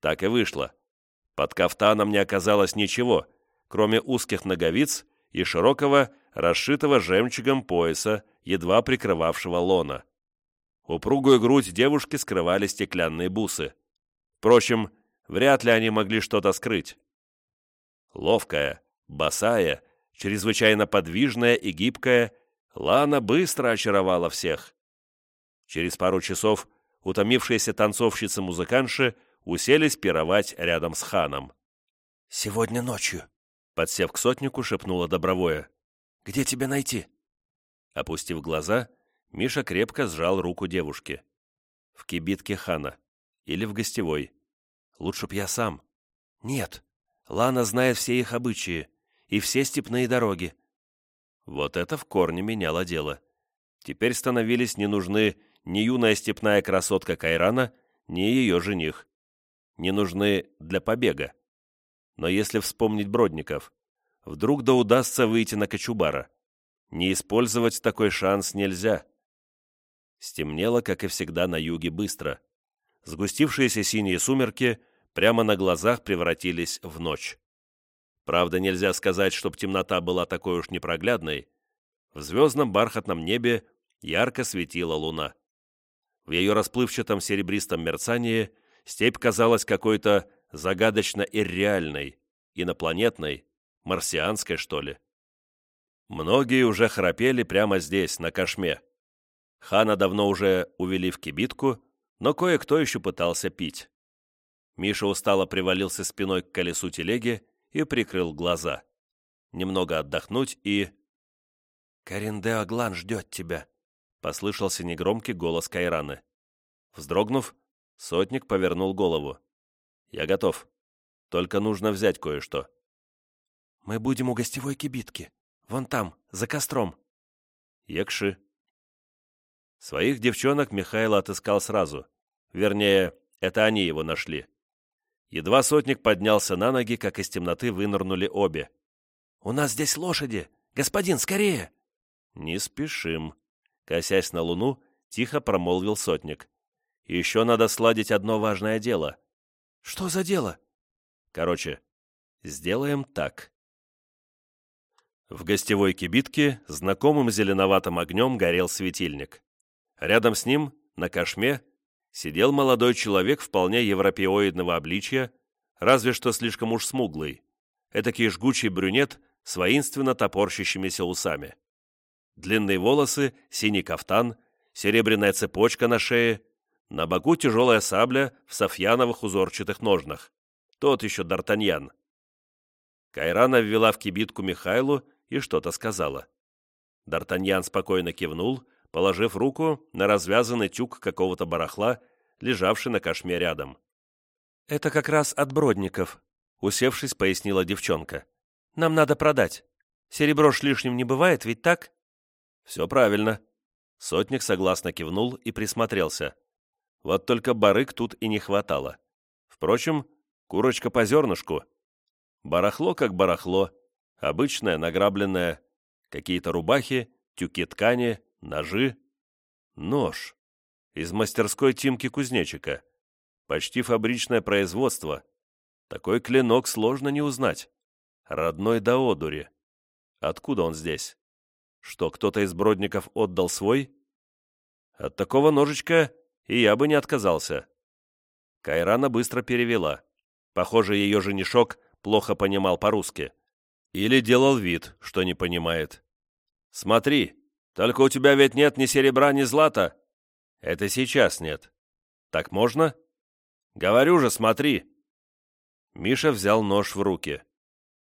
Так и вышло. Под кафтаном не оказалось ничего, кроме узких ноговиц и широкого, расшитого жемчугом пояса, едва прикрывавшего лона. Упругую грудь девушки скрывали стеклянные бусы. Впрочем, вряд ли они могли что-то скрыть. Ловкая, босая, чрезвычайно подвижная и гибкая, Лана быстро очаровала всех. Через пару часов утомившиеся танцовщицы-музыканши уселись пировать рядом с ханом. «Сегодня ночью», — подсев к сотнику, шепнула Добровое. «Где тебя найти?» Опустив глаза, Миша крепко сжал руку девушки. «В кибитке хана. Или в гостевой. Лучше б я сам». «Нет. Лана знает все их обычаи и все степные дороги». Вот это в корне меняло дело. теперь становились не нужны ни юная степная красотка Кайрана, ни ее жених. Не нужны для побега. Но если вспомнить Бродников, вдруг да удастся выйти на Кочубара. Не использовать такой шанс нельзя. Стемнело, как и всегда, на юге быстро. Сгустившиеся синие сумерки прямо на глазах превратились в ночь. Правда, нельзя сказать, чтоб темнота была такой уж непроглядной. В звездном бархатном небе ярко светила луна. В ее расплывчатом серебристом мерцании степь казалась какой-то загадочно ирреальной, инопланетной, марсианской, что ли. Многие уже храпели прямо здесь, на кошме. Хана давно уже увели в кибитку, но кое-кто еще пытался пить. Миша устало привалился спиной к колесу телеги и прикрыл глаза. Немного отдохнуть и... «Каринде Аглан ждет тебя», — послышался негромкий голос Кайраны. Вздрогнув, сотник повернул голову. «Я готов. Только нужно взять кое-что». «Мы будем у гостевой кибитки. Вон там, за костром». «Якши». Своих девчонок Михайло отыскал сразу. Вернее, это они его нашли. Едва сотник поднялся на ноги, как из темноты вынырнули обе. «У нас здесь лошади! Господин, скорее!» «Не спешим», — косясь на луну, тихо промолвил сотник. «Еще надо сладить одно важное дело». «Что за дело?» «Короче, сделаем так». В гостевой кибитке знакомым зеленоватым огнем горел светильник. Рядом с ним, на кошме, сидел молодой человек вполне европеоидного обличия, разве что слишком уж смуглый, этакий жгучий брюнет с воинственно топорщащимися усами. Длинные волосы, синий кафтан, серебряная цепочка на шее, на боку тяжелая сабля в софьяновых узорчатых ножнах. Тот еще Д'Артаньян. Кайрана ввела в кибитку Михайлу и что-то сказала. Д'Артаньян спокойно кивнул, положив руку на развязанный тюк какого-то барахла, лежавший на кошме рядом. «Это как раз от Бродников», — усевшись, пояснила девчонка. «Нам надо продать. Серебро ж лишним не бывает, ведь так?» «Все правильно». Сотник согласно кивнул и присмотрелся. Вот только барык тут и не хватало. Впрочем, курочка по зернышку. Барахло как барахло, обычное, награбленное, какие-то рубахи, тюки ткани, ножи, нож. Из мастерской Тимки Кузнечика. Почти фабричное производство. Такой клинок сложно не узнать. Родной до одури. Откуда он здесь? Что, кто-то из бродников отдал свой? От такого ножичка и я бы не отказался. Кайрана быстро перевела. Похоже, ее женишок плохо понимал по-русски. Или делал вид, что не понимает. «Смотри, только у тебя ведь нет ни серебра, ни злата». «Это сейчас нет». «Так можно?» «Говорю же, смотри». Миша взял нож в руки.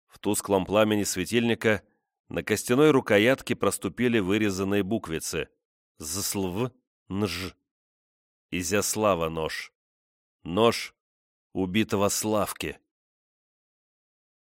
В тусклом пламени светильника на костяной рукоятке проступили вырезанные буквицы «Зслв», «Нж». Изяслава нож. Нож убитого Славки.